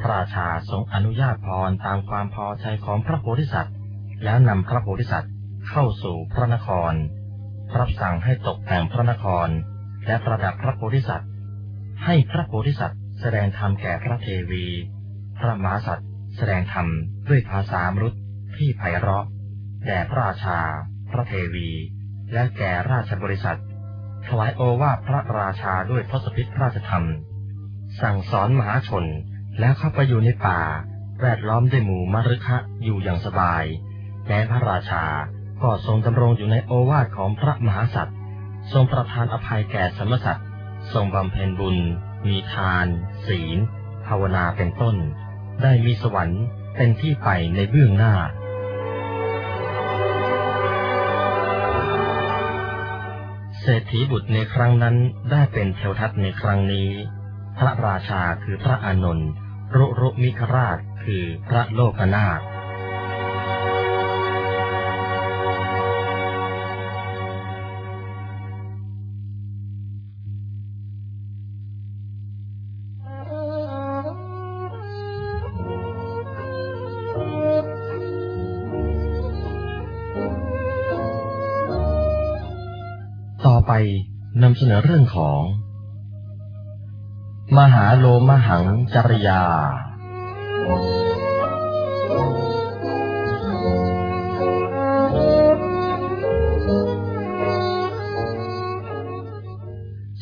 พระราชาทรงอนุญาตพรตามความพอใจของพระโพธิสัตว์ แล้วนำพระโพธิสัตว์ เข้าสู่พระนคร รับสั่งให้ตกแต่งพระนคร และประดับพระโพธิสัตว์ ให้พระโพธิสัตว์แสดงธรรมแก่พระเทวี พระมหาสัตว์แสดงธรรมด้วยภาษามรุษที่ไพเราะแด่พระราชา พระเทวี และแก่ราชบริษัทถวายโอวาทพระราชาด้วยทศพิธราชธรรม สั่งสอนมหาชนแล้วเข้าไปอยู่ในป่า แวดล้อมด้วยหมู่มรุคะอยู่อย่างสบายแม้พระราชา ก็ทรงดำรงอยู่ในโอวาทของพระมหาสัตว์ทรงประทานอภัยแก่สมสัตว์ทรงบำเพ็ญบุญ มีทาน ศีล ภาวนาเป็นต้น ได้มีสวรรค์เป็นที่ไปในเบื้องหน้า เศรษฐีบุตรในครั้งนั้นได้เป็นเทวทัตในครั้งนี้ พระราชาคือพระอานนท์รุรุมิคราชคือพระโลกนาถำเสนอเรื่องของ มหาโลมหังจริยา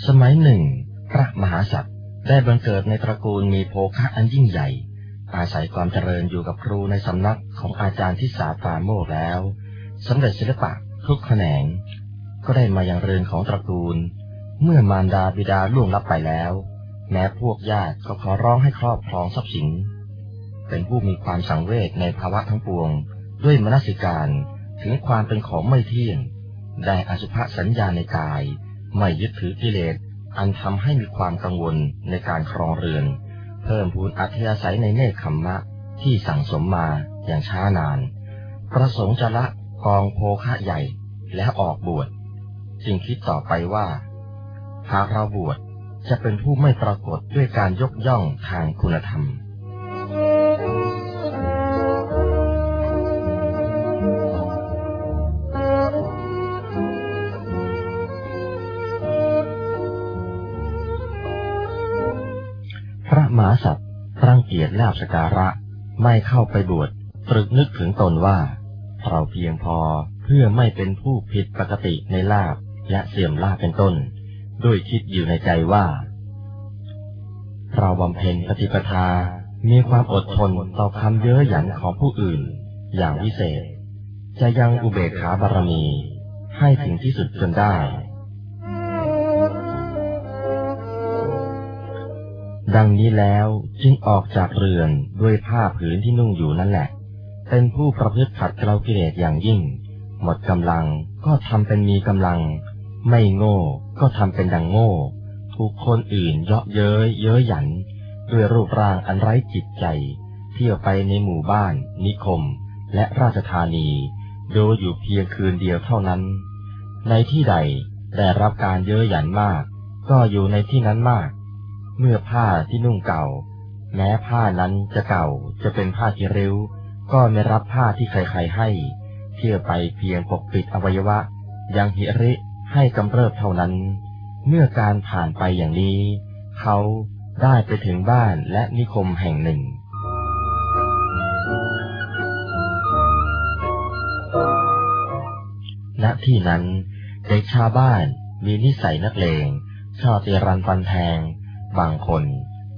สมัยหนึ่ง พระมหาสัตว์ได้บังเกิดในตระกูลมีโภคะอันยิ่งใหญ่ อาศัยความเจริญอยู่กับครูในสำนักของอาจารย์ที่สาปาโมกแล้วสำเร็จศิลปะทุกแขนงก็ได้มายังเรือนของตระกูล เมื่อมารดาบิดาล่วงลับไปแล้ว แม้พวกญาติก็ขอร้องให้ครอบครองทรัพย์สิน เป็นผู้มีความสังเวชในภาวะทั้งปวง ด้วยมนสิการถึงความเป็นของไม่เที่ยง ได้อสุภสัญญาในกาย ไม่ยึดถือกิเลสอันทำให้มีความกังวลในการครองเรือน เพิ่มพูนอัธยาศัยในเนคขมมะที่สั่งสมมาอย่างช้านาน ประสงค์จะละกองโภคะใหญ่แล้วออกบวชจึงคิดต่อไปว่า หากเราบวชจะเป็นผู้ไม่ปรากฏด้วยการยกย่องทางคุณธรรม พระมหาสัตว์รังเกียจลาบสการะไม่เข้าไปบวชตรึกนึกถึงตนว่า เราเพียงพอเพื่อไม่เป็นผู้ผิดปกติในลาบและเสื่อมลาบเป็นต้น ด้วยคิดอยู่ในใจว่า เราบำเพ็ญปฏิปทา มีความอดทนต่อคำเย้อหยันของผู้อื่น อย่างวิเศษ จะยังอุเบกขาบารมี ให้ถึงที่สุดจนได้ ดังนี้แล้วจึงออกจากเรือนด้วยผ้าผืนที่นุ่งอยู่นั่นแหละ เป็นผู้ประพฤติขัดเกลากิเลสอย่างยิ่ง หมดกำลังก็ทำเป็นมีกำลัง ไม่โง่ ก็ทำเป็นดังโง่ ถูกคนอื่นเยาะเย้ยเย้ยหยัน ด้วยรูปร่างอันไร้จิตใจ เที่ยวไปในหมู่บ้าน นิคม และราชธานี โดยอยู่เพียงคืนเดียวเท่านั้น ในที่ใดได้รับการเย้ยหยันมาก ก็อยู่ในที่นั้นมาก เมื่อผ้าที่นุ่งเก่า แม้ผ้านั้นจะเก่าจะเป็นผ้าที่ริ้ว ก็ไม่รับผ้าที่ใครๆให้ เที่ยวไปเพียงปกปิดอวัยวะ ยังหิริ ให้กำเริบเท่านั้น เมื่อการผ่านไปอย่างนี้ เขาได้ไปถึงบ้านและนิคมแห่งหนึ่ง ณ ที่นั้นเด็กชาวบ้านมีนิสัยนักเลง ชอบตีรันฟันแทง บางคน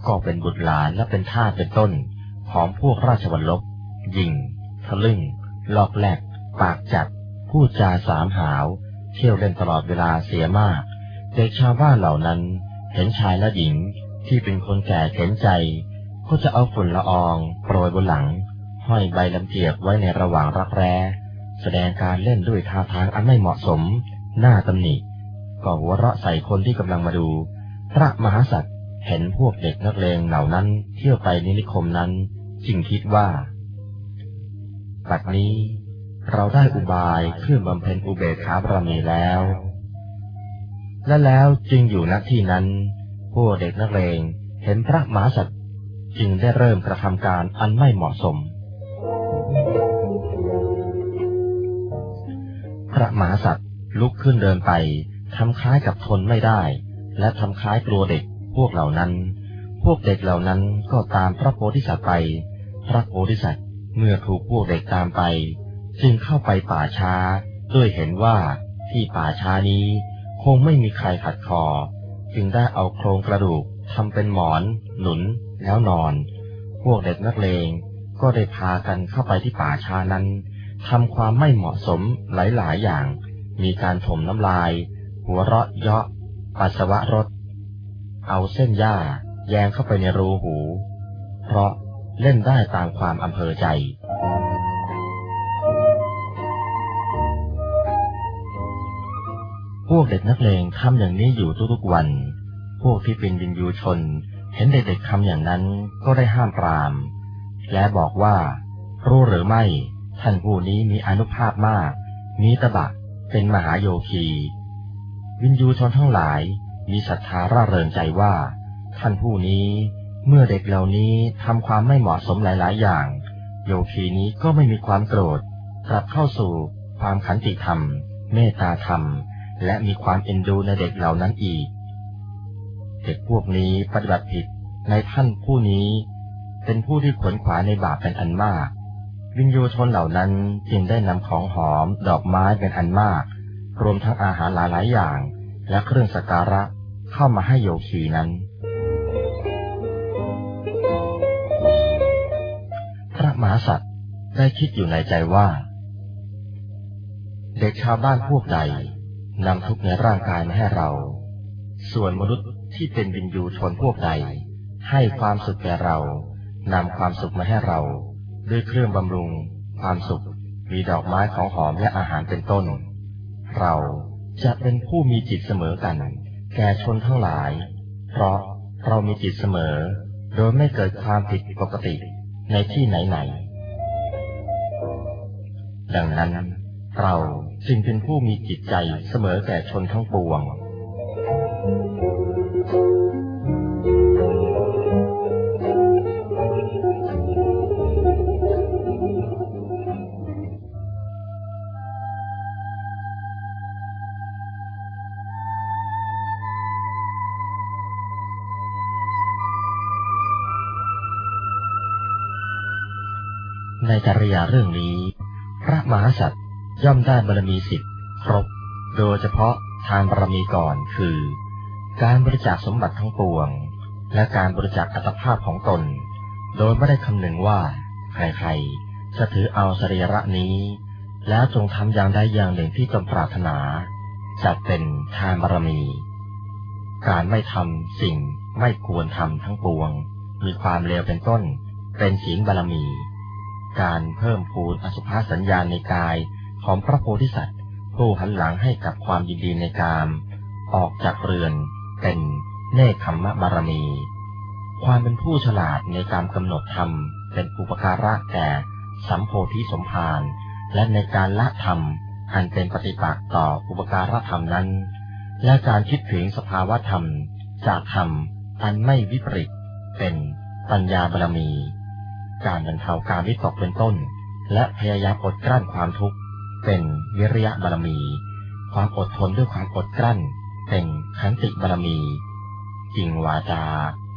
ก็เป็นบุตรหลานและเป็นทาสเป็นต้น ของพวกราชวัลลบยิง ทะลึ่งหลอกแหลก ปากจัดพูดจาสามหาว เที่ยวเล่นตลอดเวลาเสียมาก เด็กชาวบ้านเหล่านั้น เห็นชายและหญิงที่เป็นคนแก่เข็นใจ ก็จะเอาฝุ่นละออง โปรยบนหลัง ห้อยใบลำเจียบไว้ในระหว่างรักแร้ แสดงการเล่นด้วยท่าทางอันไม่เหมาะสม หน้าตำหนิก็หัวเราะใส่คนที่กำลังมาดู พระมหาสัตว์เห็นพวกเด็กนักเลงเหล่านั้นเที่ยวไปในนิคมนั้น จึงคิดว่า ปัดนี้ เราได้อุบายเครื่อบำเพ็ญอุเบกขาบารมีแล้ว และแล้วจึงอยู่ณที่นั้นพวกเด็กนักเลงเห็นพระมหาสัตว์จึงได้เริ่มกระทำการอันไม่เหมาะสม พระมหาสัตว์ลุกขึ้นเดินไปทำคล้ายกับทนไม่ได้ และทำคล้ายกลัวเด็กพวกเหล่านั้น พวกเด็กเหล่านั้นก็ตามพระโพธิสัตว์ไป พระโพธิสัตว์เมื่อถูกพวกเด็กตามไป จึงเข้าไปป่าช้า ด้วยเห็นว่าที่ป่าช้านี้คงไม่มีใครขัดคอ จึงได้เอาโครงกระดูกทำเป็นหมอน หนุน แล้วนอน พวกเด็กนักเลงก็ได้พากันเข้าไปที่ป่าช้านั้นทำความไม่เหมาะสมหลายๆอย่าง มีการถมน้ำลาย หัวเราะเยาะ ปัสสาวะรถเอาเส้นหญ้าแยงเข้าไปในรูหู เพราะเล่นได้ตามความอำเภอใจ วกเด็กนักเลงทำอย่างนี้อยู่ทุกๆวัน พวกที่เป็นวินยูชน เห็นเด็กๆทำอย่างนั้นก็ได้ห้ามปราม และบอกว่า รู้หรือไม่ ท่านผู้นี้มีอนุภาพมาก มีตบะเป็นมหาโยคี วินยูชนทั้งหลายมีศรัทธาร่าเริงใจว่า ท่านผู้นี้เมื่อเด็กเหล่านี้ทำความไม่เหมาะสมหลายๆ อย่าง โยคีนี้ก็ไม่มีความโกรธ กลับเข้าสู่ความขันติธรรม เมตตาธรรม และมีความเอ็นดูในเด็กเหล่านั้นอีก เด็กพวกนี้ปฏิบัติผิดในท่านผู้นี้ เป็นผู้ที่ขวนขวายในบาปเป็นอันมาก วิญญูชนเหล่านั้นจึงได้นำของหอมดอกไม้เป็นอันมาก รวมทั้งอาหารหลายๆอย่าง และเครื่องสักการะเข้ามาให้โยคีนั้น พระมหาสัตว์ได้คิดอยู่ในใจว่า เด็กชาวบ้านพวกใด นำทุกในร่างกายมาให้เรา ส่วนมนุษย์ที่เป็นวินยูชนพวกใด ให้ความสุขแก่เรา นำความสุขมาให้เรา ด้วยเครื่องบำรุง ความสุข มีดอกไม้ของหอมและอาหารเป็นต้น เราจะเป็นผู้มีจิตเสมอกัน แก่ชนทั้งหลาย เพราะเรามีจิตเสมอ โดยไม่เกิดความผิดปกติในที่ไหนๆดังนั้นเรา จึงเป็นผู้มีจิตใจเสมอแก่ชนทั้งปวง ในจริยาเรื่องนี้ พระมหาสัตว์ ย่อมได้บารมีสิบครบ โดยเฉพาะทานบารมีก่อนคือ การบริจาคสมบัติทั้งปวง และการบริจาคอัตภาพของตน โดยไม่ได้คำนึงว่า ใครๆจะถือเอาสรีระนี้ แล้วจงทำอย่างใดอย่างหนึ่งที่ตนปรารถนาจัดเป็นทานบารมี การไม่ทำสิ่งไม่ควรทำทั้งปวง มีความเลวเป็นต้น เป็นศีลบารมี การเพิ่มพูนอสุภาสัญญาณในกาย ของพระโพธิสัตว์ ผู้หันหลังให้กับความยินดีในกาม ออกจากเรือน เป็นเนคขมมะบารมี ความเป็นผู้ฉลาดในการกำหนดธรรม เป็นอุปการะแก่สัมโพธิสมภารและในการละธรรมอันเป็นปฏิปักษ์ต่ออุปการะธรรมนั้น และการคิดถึงสภาวะธรรม จากธรรมอันไม่วิปริตเป็นปัญญาบารมี การบรรเทาการวิตกเป็นต้น และพยายามอดกลั้นความทุกข์ เป็นวิริยะบารมี ความอดทนด้วยความอดกลั้น เป็นขันติบารมี จริงวาจา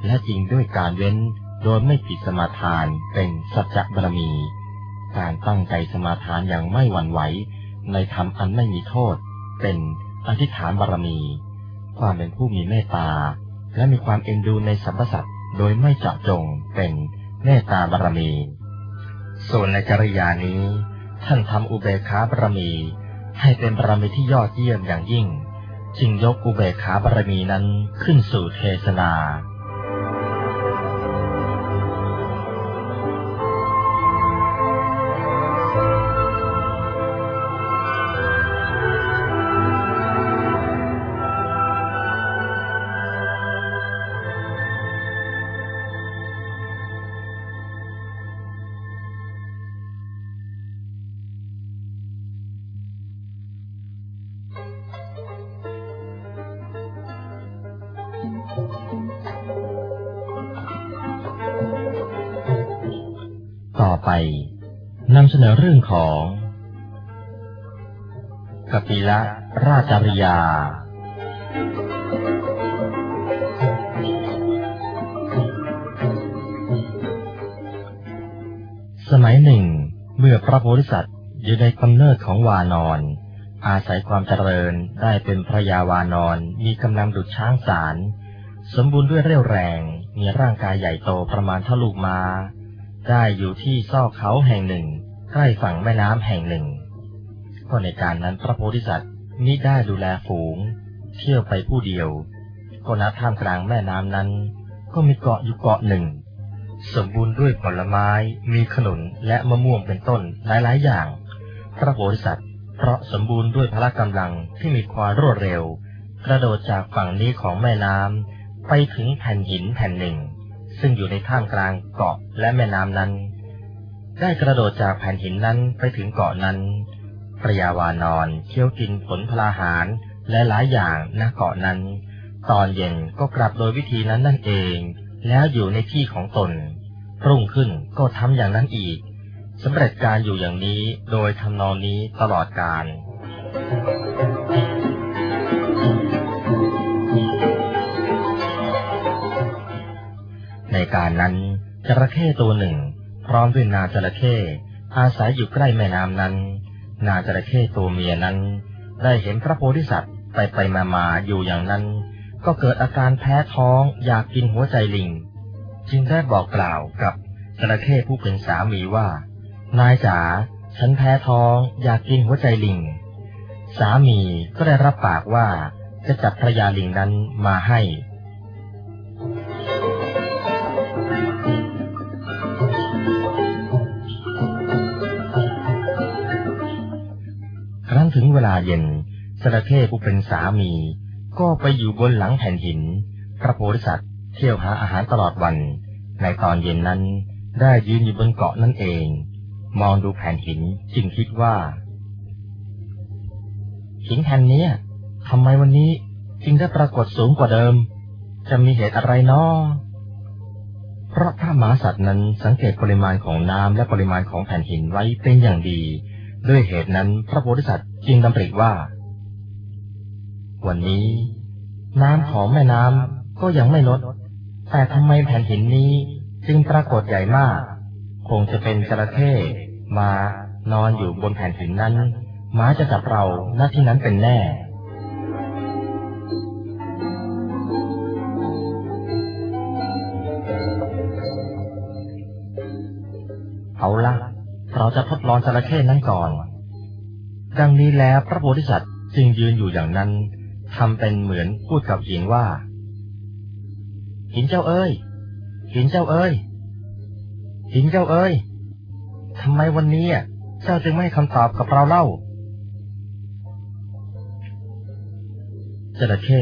และจริงด้วยการเว้นโดยไม่ผิดสมาทานเป็นสัจจะบารมี การตั้งใจสมาทานอย่างไม่หวั่นไหว ในธรรมอันไม่มีโทษ เป็นอธิษฐานบารมี ความเป็นผู้มีเมตตา และมีความเอ็นดูในสรรพสัตว์โดยไม่เจาะจงเป็นเมตตาบารมี ส่วนในจริยานี้ ท่านทำอุเบกขาบารมี ให้เป็นบารมีที่ยอดเยี่ยมอย่างยิ่ง จึงยกอุเบกขาบารมีนั้นขึ้นสู่เทศนา ละราชริยา สมัยหนึ่ง เมื่อพระโพธิสัตว์อยู่ในกำเนิดของวานอน อาศัยความเจริญได้เป็นพระยาวานอนมีกำลังดุจช้างสารสมบูรณ์ด้วยเรี่ยวแรง มีร่างกายใหญ่โตประมาณเท่าลูกมา้าได้อยู่ที่ซอกเขาแห่งหนึ่ง ใกล้ฝั่งแม่น้ำแห่งหนึ่ง ก็ในการนั้นพระโพธิสัตว์มิได้ดูแลฝูง เที่ยวไปผู้เดียว ก็ณท่ามกลางแม่น้ำนั้น ก็มีเกาะอยู่เกาะหนึ่ง สมบูรณ์ด้วยผลไม้ มีขนุนและมะม่วงเป็นต้นหลายๆ อย่าง พระโพธิสัตว์เพราะสมบูรณ์ด้วยพละกำลังที่มีความรวดเร็ว กระโดดจากฝั่งนี้ของแม่น้ำไปถึงแผ่นหินแผ่นหนึ่ง ซึ่งอยู่ในท่ามกลางเกาะและแม่น้ำนั้น ได้กระโดดจากแผ่นหินนั้นไปถึงเกาะนั้น พระยาวานอนเคี้ยวกินผลพลาหารและหลายอย่างณเกาะนั้น ตอนเย็นก็กลับโดยวิธีนั้นนั่นเอง แล้วอยู่ในที่ของตน รุ่งขึ้นก็ทำอย่างนั้นอีกสำเร็จการอยู่อย่างนี้โดยทำนองนี้ตลอดกาลในการนั้นจระเข้ตัวหนึ่ง พร้อมด้วยนาจระเข้อาศัยอยู่ใกล้แม่น้ำนั้น นาจระเข้ตัวเมียนั้น ได้เห็นพระโพธิสัตว์ไปไปมามาอยู่อย่างนั้น ก็เกิดอาการแพ้ท้องอยากกินหัวใจลิง จึงได้บอกกล่าวกับจระเข้ผู้เป็นสามีว่า นายจ๋าฉันแพ้ท้องอยากกินหัวใจลิง สามีก็ได้รับปากว่าจะจับพระยาลิงนั้นมาให้ ถึงเวลาเย็นจระเข้ผู้เป็นสามี ก็ไปอยู่บนหลังแผ่นหิน พระโพธิสัตว์เที่ยวหาอาหารตลอดวัน ในตอนเย็นนั้นได้ยืนอยู่บนเกาะนั่นเอง มองดูแผ่นหินจึงคิดว่า หินแผ่นนี้ทำไมวันนี้จึงได้ปรากฏสูงกว่าเดิม จะมีเหตุอะไรนาะเพราะพระมหาสัตว์นั้นสังเกตปริมาณของน้ำและปริมาณของแผ่นหินไว้เป็นอย่างดี ด้วยเหตุนั้นพระโพธิสัตว์ จึงดำริว่า วันนี้ น้ำของแม่น้ำก็ยังไม่ลด แต่ทำไมแผ่นหินนี้จึงปรากฏใหญ่มาก คงจะเป็นจระเข้มานอนอยู่บนแผ่นหินนั้นหมาจะจับเราณที่นั้นเป็นแน่เอาละเราจะทดลองจระเข้นั้นก่อน ดังนี้แล้วพระโพธิสัตว์จึงยืนอยู่อย่างนั้นทำเป็นเหมือนพูดกับหญิงว่า หินเจ้าเอ้ย หินเจ้าเอ้ย หินเจ้าเอ้ยทำไมวันนี้เจ้าจึงไม่ให้คำตอบกับเราเล่าจระเข้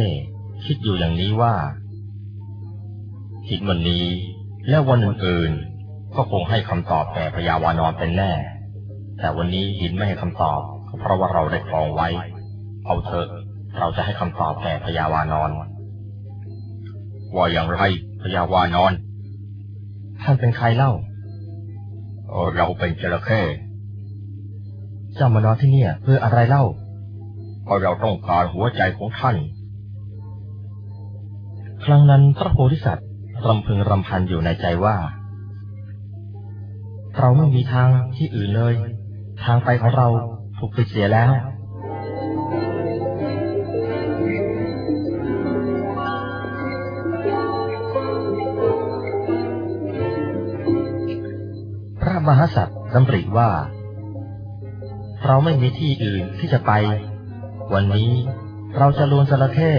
คิดอยู่อย่างนี้ว่าหินวันนี้และวันอื่นๆก็คงให้คำตอบแก่พยาวานอนเป็นแน่ แต่วันนี้หินไม่ให้คำตอบ เพราะว่าเราได้คลองไว้ เอาเถอะ เราจะให้คำตอบแก่พยาวานอน ว่าอย่างไรพยาวานอน ท่านเป็นใครเล่าเออเราเป็นจระเข้เจ้ามานอนที่เนี่ย เพื่ออะไรเล่าเพราะเราต้องการหัวใจของท่าน ครั้งนั้นพระโพธิสัตว์รำพึงรำพันอยู่ในใจว่า เราไม่มีทางที่อื่นเลย ทางไปของเรา ถูกปิดเสียแล้ว พระมหาสัตว์ดำริว่า เราไม่มีที่อื่นที่จะไป วันนี้เราจะลวนจระเข้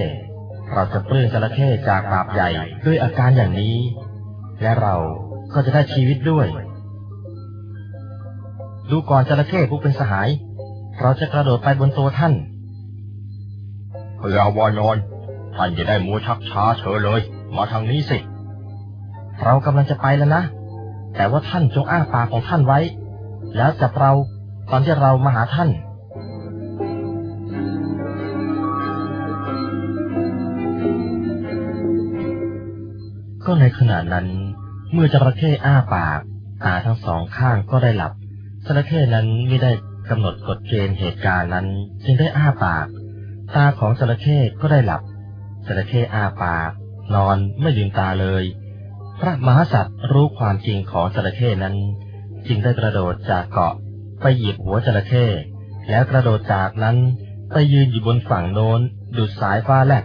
เราจะเปลื้องจระเข้จากบาปใหญ่ด้วยอาการอย่างนี้ และเราก็จะได้ชีวิตด้วย ดูก่อนจระเข้ผู้เป็นสหาย เราจะกระโดดไปบนตัวท่านพยาวานอน ท่านจะได้มัวชักช้าเฉยเลย มาทางนี้สิ เรากำลังจะไปแล้วนะ แต่ว่าท่านจงอ้าปากของท่านไว้ แล้วจับเราตอนที่เรามาหาท่านก็ในขณะนั้น เมื่อจระเข้อ้าปาก ตาทั้งสองข้างก็ได้หลับจระเข้นั้นไม่ได้ กำหนดกฎเกณฑ์เหตุการณ์นั้น จึงได้อ้าปาก ตาของจระเข้ก็ได้หลับจระเข้อ้าปาก นอนไม่ลืมตาเลย พระมหาสัตว์รู้ความจริงของจระเข้นั้น จึงได้กระโดดจากเกาะไปหยิบหัวจระเข้แล้วกระโดดจากนั้นไปยืนอยู่บนฝั่งโน้นดูดสายฟ้าแลบ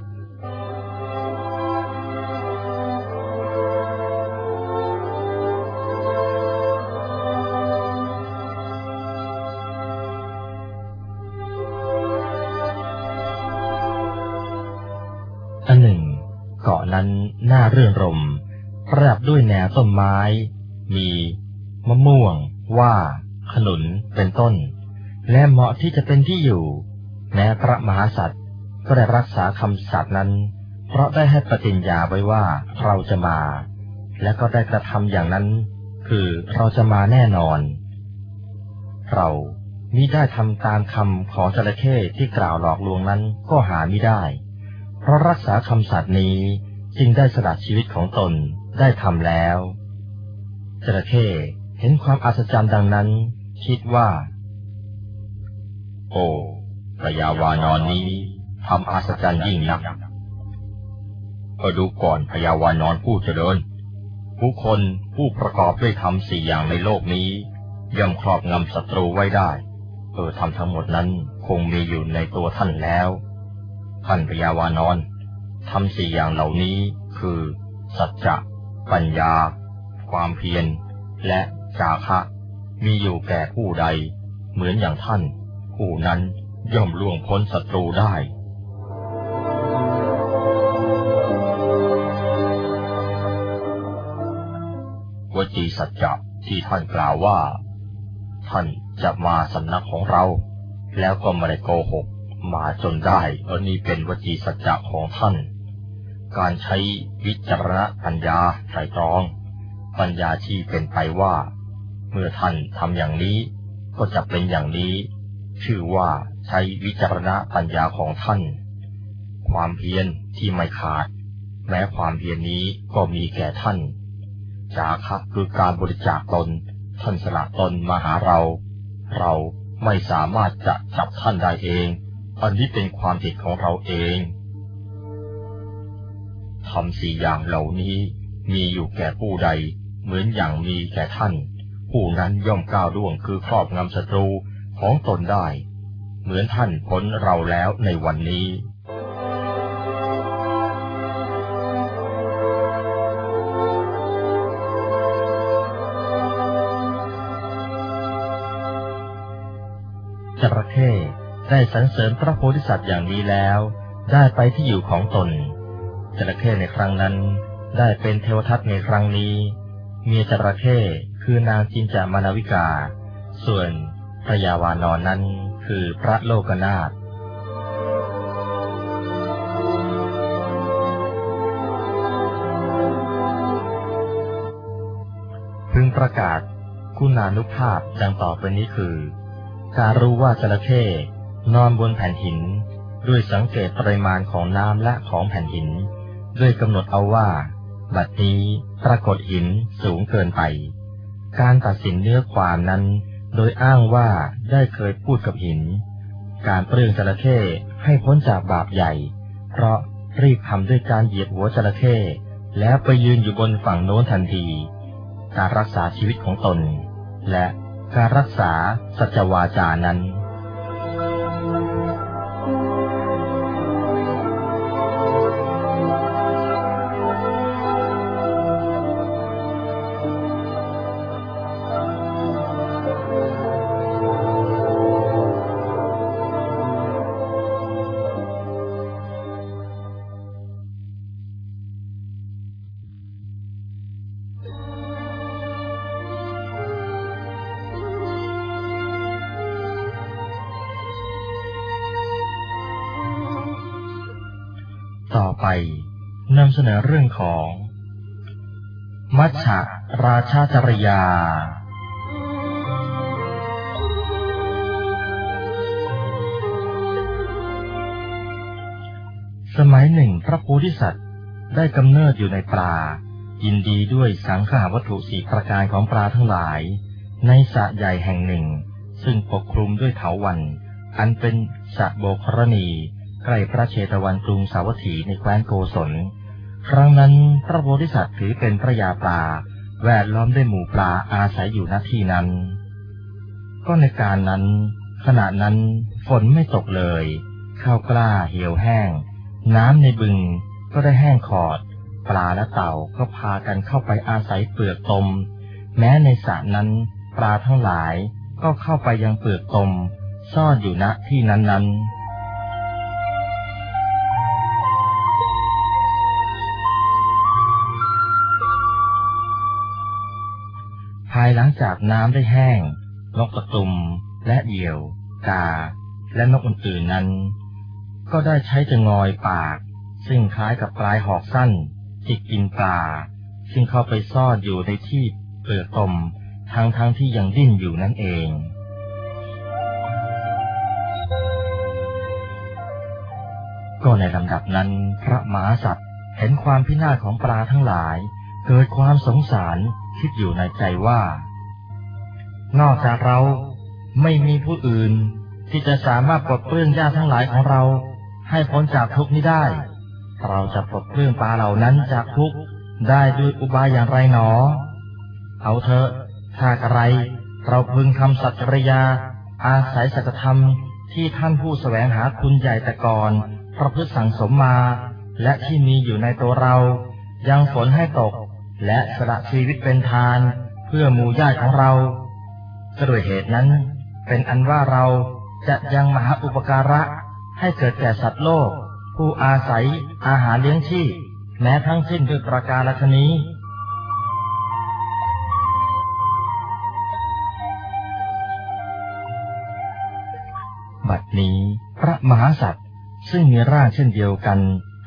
น่ารื่นรม ประดับด้วยแนวต้นไม้ มีมะม่วง ว่า ขนุน เป็นต้น และเหมาะที่จะเป็นที่อยู่ แม้พระมหาสัตว์ก็ได้รักษาคำสัตย์นั้น เพราะได้ให้ปฏิญญาไว้ว่าเราจะมา และก็ได้กระทำอย่างนั้น คือเราจะมาแน่นอน เรามิได้ทำตามคำของจระเข้ที่กล่าวหลอกลวงนั้นก็หาไม่ได้ เพราะรักษาคำสัตย์นี้ จึงได้สละชีวิตของตนได้ทำแล้วจระเข้เห็นความอัศจรรย์ดังนั้น คิดว่า โอ้พยาวานอนนี้ทำอัศจรรย์ยิ่งนักก็ดูก่อนพยาวานอนผู้เจริญ ผู้คนผู้ประกอบด้วยธรรมสี่อย่างในโลกนี้ ย่อมครอบงำศัตรูไว้ได้เออทำทั้งหมดนั้นคงมีอยู่ในตัวท่านแล้ว ท่านพยาวานอน ทำสี่อย่างเหล่านี้คือ สัจจะปัญญา ความเพียร และจาคะ มีอยู่แก่ผู้ใด เหมือนอย่างท่าน ผู้นั้นย่อมล่วงพ้นศัตรูได้วจีสัจจะที่ท่านกล่าวว่า ท่านจะมาสำนักของเรา แล้วก็ไม่ได้โกหก มาจนได้เออนี่เป็นวจีสัจจะของท่าน การใช้วิจารณปัญญาไตรตรอง ปัญญาที่เป็นไปว่า เมื่อท่านทำอย่างนี้ ก็จะเป็นอย่างนี้ ชื่อว่าใช้วิจารณปัญญาของท่าน ความเพียรที่ไม่ขาด แม้ความเพียรนี้ก็มีแก่ท่าน จาคะคือการบริจาคตน ท่านสละตนมาหาเรา เราไม่สามารถจะจับท่านได้เอง อันนี้เป็นความผิดของเราเองทำสี่อย่างเหล่านี้มีอยู่แก่ผู้ใด เหมือนอย่างมีแก่ท่าน ผู้นั้นย่อมก้าวล่วงคือครอบงำศัตรูของตนได้ เหมือนท่านพ้นเราแล้วในวันนี้จระเข้ ได้สรรเสริญพระโพธิสัตว์อย่างนี้แล้ว ได้ไปที่อยู่ของตนจระเข้ในครั้งนั้น ได้เป็นเทวทัตในครั้งนี้เมียจระเข้คือนางจินจามานวิกา ส่วนพระยาวานอนนั้นคือพระโลกนาถพึงประกาศคุณานุภาพดังต่อไปนี้คือ การรู้ว่าจระเข้ นอนบนแผ่นหิน ด้วยสังเกตปริมาณของน้ำและของแผ่นหิน ด้วยกำหนดเอาว่า บัดนี้ปรากฏหินสูงเกินไป การตัดสินเนื้อความนั้น โดยอ้างว่าได้เคยพูดกับหิน การเปลื้องจระเข้ให้พ้นจากบาปใหญ่ เพราะรีบทำด้วยการเหยียบหัวจระเข้แล้วไปยืนอยู่บนฝั่งโน้นทันที การรักษาชีวิตของตน และการรักษาสัจวาจานั้นาจริยา สมัยหนึ่งพระโพธิสัตว์ได้กำเนิดอยู่ในปลา ยินดีด้วยสังขาวัตถุสี่ประการของปลาทั้งหลาย ในสระใหญ่แห่งหนึ่ง ซึ่งปกคลุมด้วยเถาวัน อันเป็นสระโบกรณี ใกล้พระเชตวันกรุงสาวัตถีในแคว้นโกศล ครั้งนั้นพระโพธิสัตว์ถือเป็นพระยาปลา แวดล้อมด้วยหมู่ปลาอาศัยอยู่ณที่นั้น ก็ในการนั้น ขณะนั้นฝนไม่ตกเลย ข้าวกล้าเหี่ยวแห้ง น้ำในบึงก็ได้แห้งขอด ปลาและเต่าก็พากันเข้าไปอาศัยเปลือกตม แม้ในสระนั้นปลาทั้งหลายก็เข้าไปยังเปลือกตม ซ่อนอยู่ณที่นั้นๆ ภายหลังจากน้ำได้แห้ง นกกระตุมและเหยี่ยว กา และนกอื่นๆนั้น ก็ได้ใช้จะงอยปาก ซึ่งคล้ายกับปลายหอกสั้นจิกกินปลา ซึ่งเข้าไปซ่อนอยู่ในที่เปลือกตมทั้งทั้งที่ยังดิ้นอยู่นั่นเอง ก็ในลำดับนั้นพระมหาสัตว์เห็นความพินาศของปลาทั้งหลาย เกิดความสงสาร คิดอยู่ในใจว่า นอกจากเราไม่มีผู้อื่นที่จะสามารถปลดเปลื้องญาติทั้งหลายของเรา ให้พ้นจากทุกข์นี้ได้ เราจะปลดเปลื้องปลาเหล่านั้นจากทุกข์ได้ด้วยอุบายอย่างไรหนอ เอาเถอะถ้าอะไร เราพึงทำสัจจริยา อาศัยสัจธรรมที่ท่านผู้แสวงหาคุณใหญ่แต่ก่อนประพฤติสั่งสมมา และที่มีอยู่ในตัวเรา ยังฝนให้ตก และสละชีวิตเป็นทานเพื่อหมู่ญาติของเราด้วยเหตุนั้น เป็นอันว่าเราจะยังมหาอุปการะให้เกิดแก่สัตว์โลก ผู้อาศัยอาหารเลี้ยงชีพแม้ทั้งสิ้นด้วยประการลันี้บัดนี้พระมหาสัตว์ซึ่งมีร่างเช่นเดียวกัน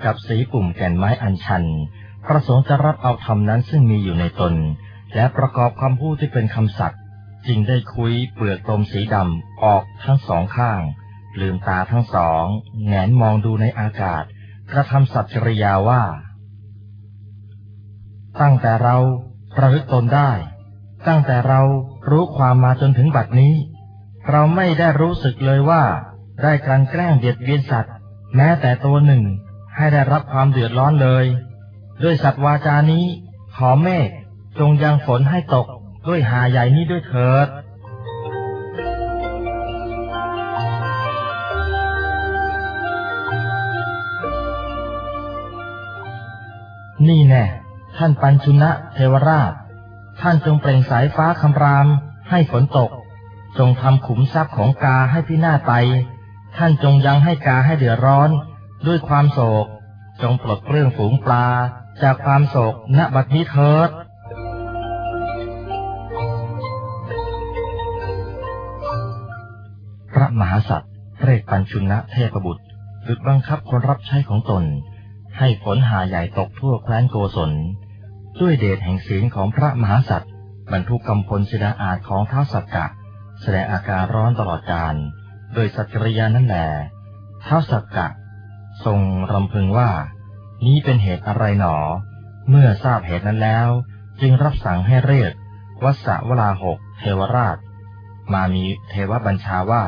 กับสีปุ่มแก่นไม้อัญชัน ประสงค์จะรับเอาธรรมนั้นซึ่งมีอยู่ในตน และประกอบคำพูดที่เป็นคำสัตย์จึงได้คุยเปลือกตมสีดำออกทั้งสองข้าง ลืมตาทั้งสองแงนมองดูในอากาศ กระทำสัจจริยาว่า ตั้งแต่เราประลึกตนได้ ตั้งแต่เรารู้ความมาจนถึงบัดนี้ เราไม่ได้รู้สึกเลยว่า ได้กลันแกล้งเบียดเบียนสัตว์ แม้แต่ตัวหนึ่งให้ได้รับความเดือดร้อนเลย ด้วยสัตว์วาจานี้ ขอเมฆจงยังฝนให้ตกด้วยหาใหญ่นี้ด้วยเถิด นี่แน่ท่านปัญชุนะเทวราช ท่านจงเปล่งสายฟ้าคำรามให้ฝนตก จงทำขุมทรัพย์ของกาให้พินาศไป ท่านจงยังให้กาให้เดือดร้อน ด้วยความโศก จงปลดเปลื้องฝูงปลา จากความโศกณบัดนี้เถิดพระมหาสัตว์เรกปัญชุนะเทพบุตรฝึกบังคับคนรับใช้ของตน ให้ฝนหาใหญ่ตกทั่วแคว้นโกศล ด้วยเดชแห่งศีลของพระมหาสัตว์บรรทุกกำพลศิดาอาจของท้าสักกะ แสดงอาการร้อนตลอดกาลโดยสัจจริยานั่นแหละท้าสักกะ ทรงรำพึงว่า นี้เป็นเหตุอะไรหนอ เมื่อทราบเหตุนั้นแล้ว จึงรับสั่งให้เรียกวัสวลาหกเทวราช มามีเทวบัญชาว่า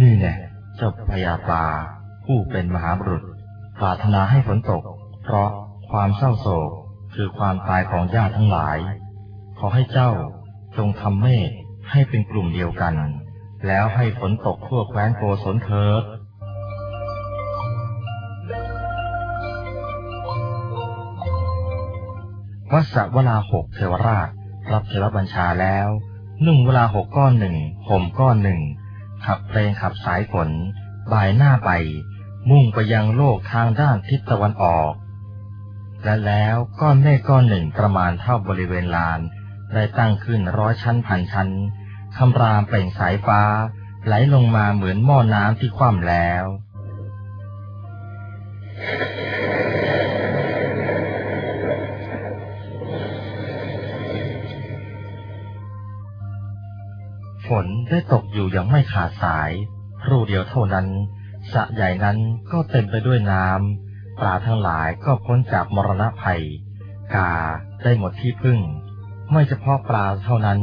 นี่แน่เจ้าพญาปาผู้เป็นมหาบุรุษปรารถนาให้ฝนตก เพราะความเศร้าโศกคือความตายของญาติทั้งหลาย ขอให้เจ้าจงทำเมฆให้เป็นกลุ่มเดียวกัน แล้วให้ฝนตกทั่วแคว้นโกศลเถิด วัสวลาหกเทวราช รับเทวบัญชาแล้ว นุ่งเวลาหกก้อนหนึ่งห่มก้อนหนึ่ง ขับเพลงขับสายฝนบ่ายหน้าไป มุ่งไปยังโลกทางด้านทิศตะวันออก และแล้วก้อนเมฆก้อนหนึ่งประมาณเท่าบริเวณลาน ได้ตั้งขึ้นร้อยชั้นพันชั้นคำรามเปล่งสายฟ้า ไหลลงมาเหมือนหม้อน้ำที่คว่ำแล้ว ฝนได้ตกอยู่อย่างไม่ขาดสาย ครู่เดียวเท่านั้นสะใหญ่นั้นก็เต็มไปด้วยน้ำปลาทั้งหลายก็พ้นจากมรณะภัย กาได้หมดที่พึ่ง ไม่เฉพาะปลาเท่านั้น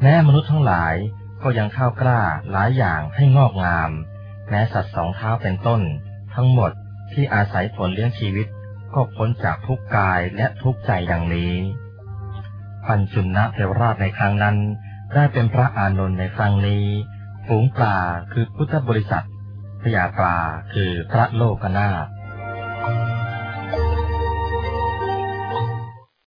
แม้มนุษย์ทั้งหลายก็ยังข้าวกล้าหลายอย่างให้งอกงาม แม้สัตว์สองเท้าเป็นต้น ทั้งหมดที่อาศัยผลเลี้ยงชีวิต ก็พ้นจากทุกกายและทุกใจดังนี้ ปัญจุนนะเทวราชในครั้งนั้น ได้เป็นพระอานนท์ในครั้งนี้ฝูงปลาคือพุทธบริษัทพยาปลาคือพระโลกนาถ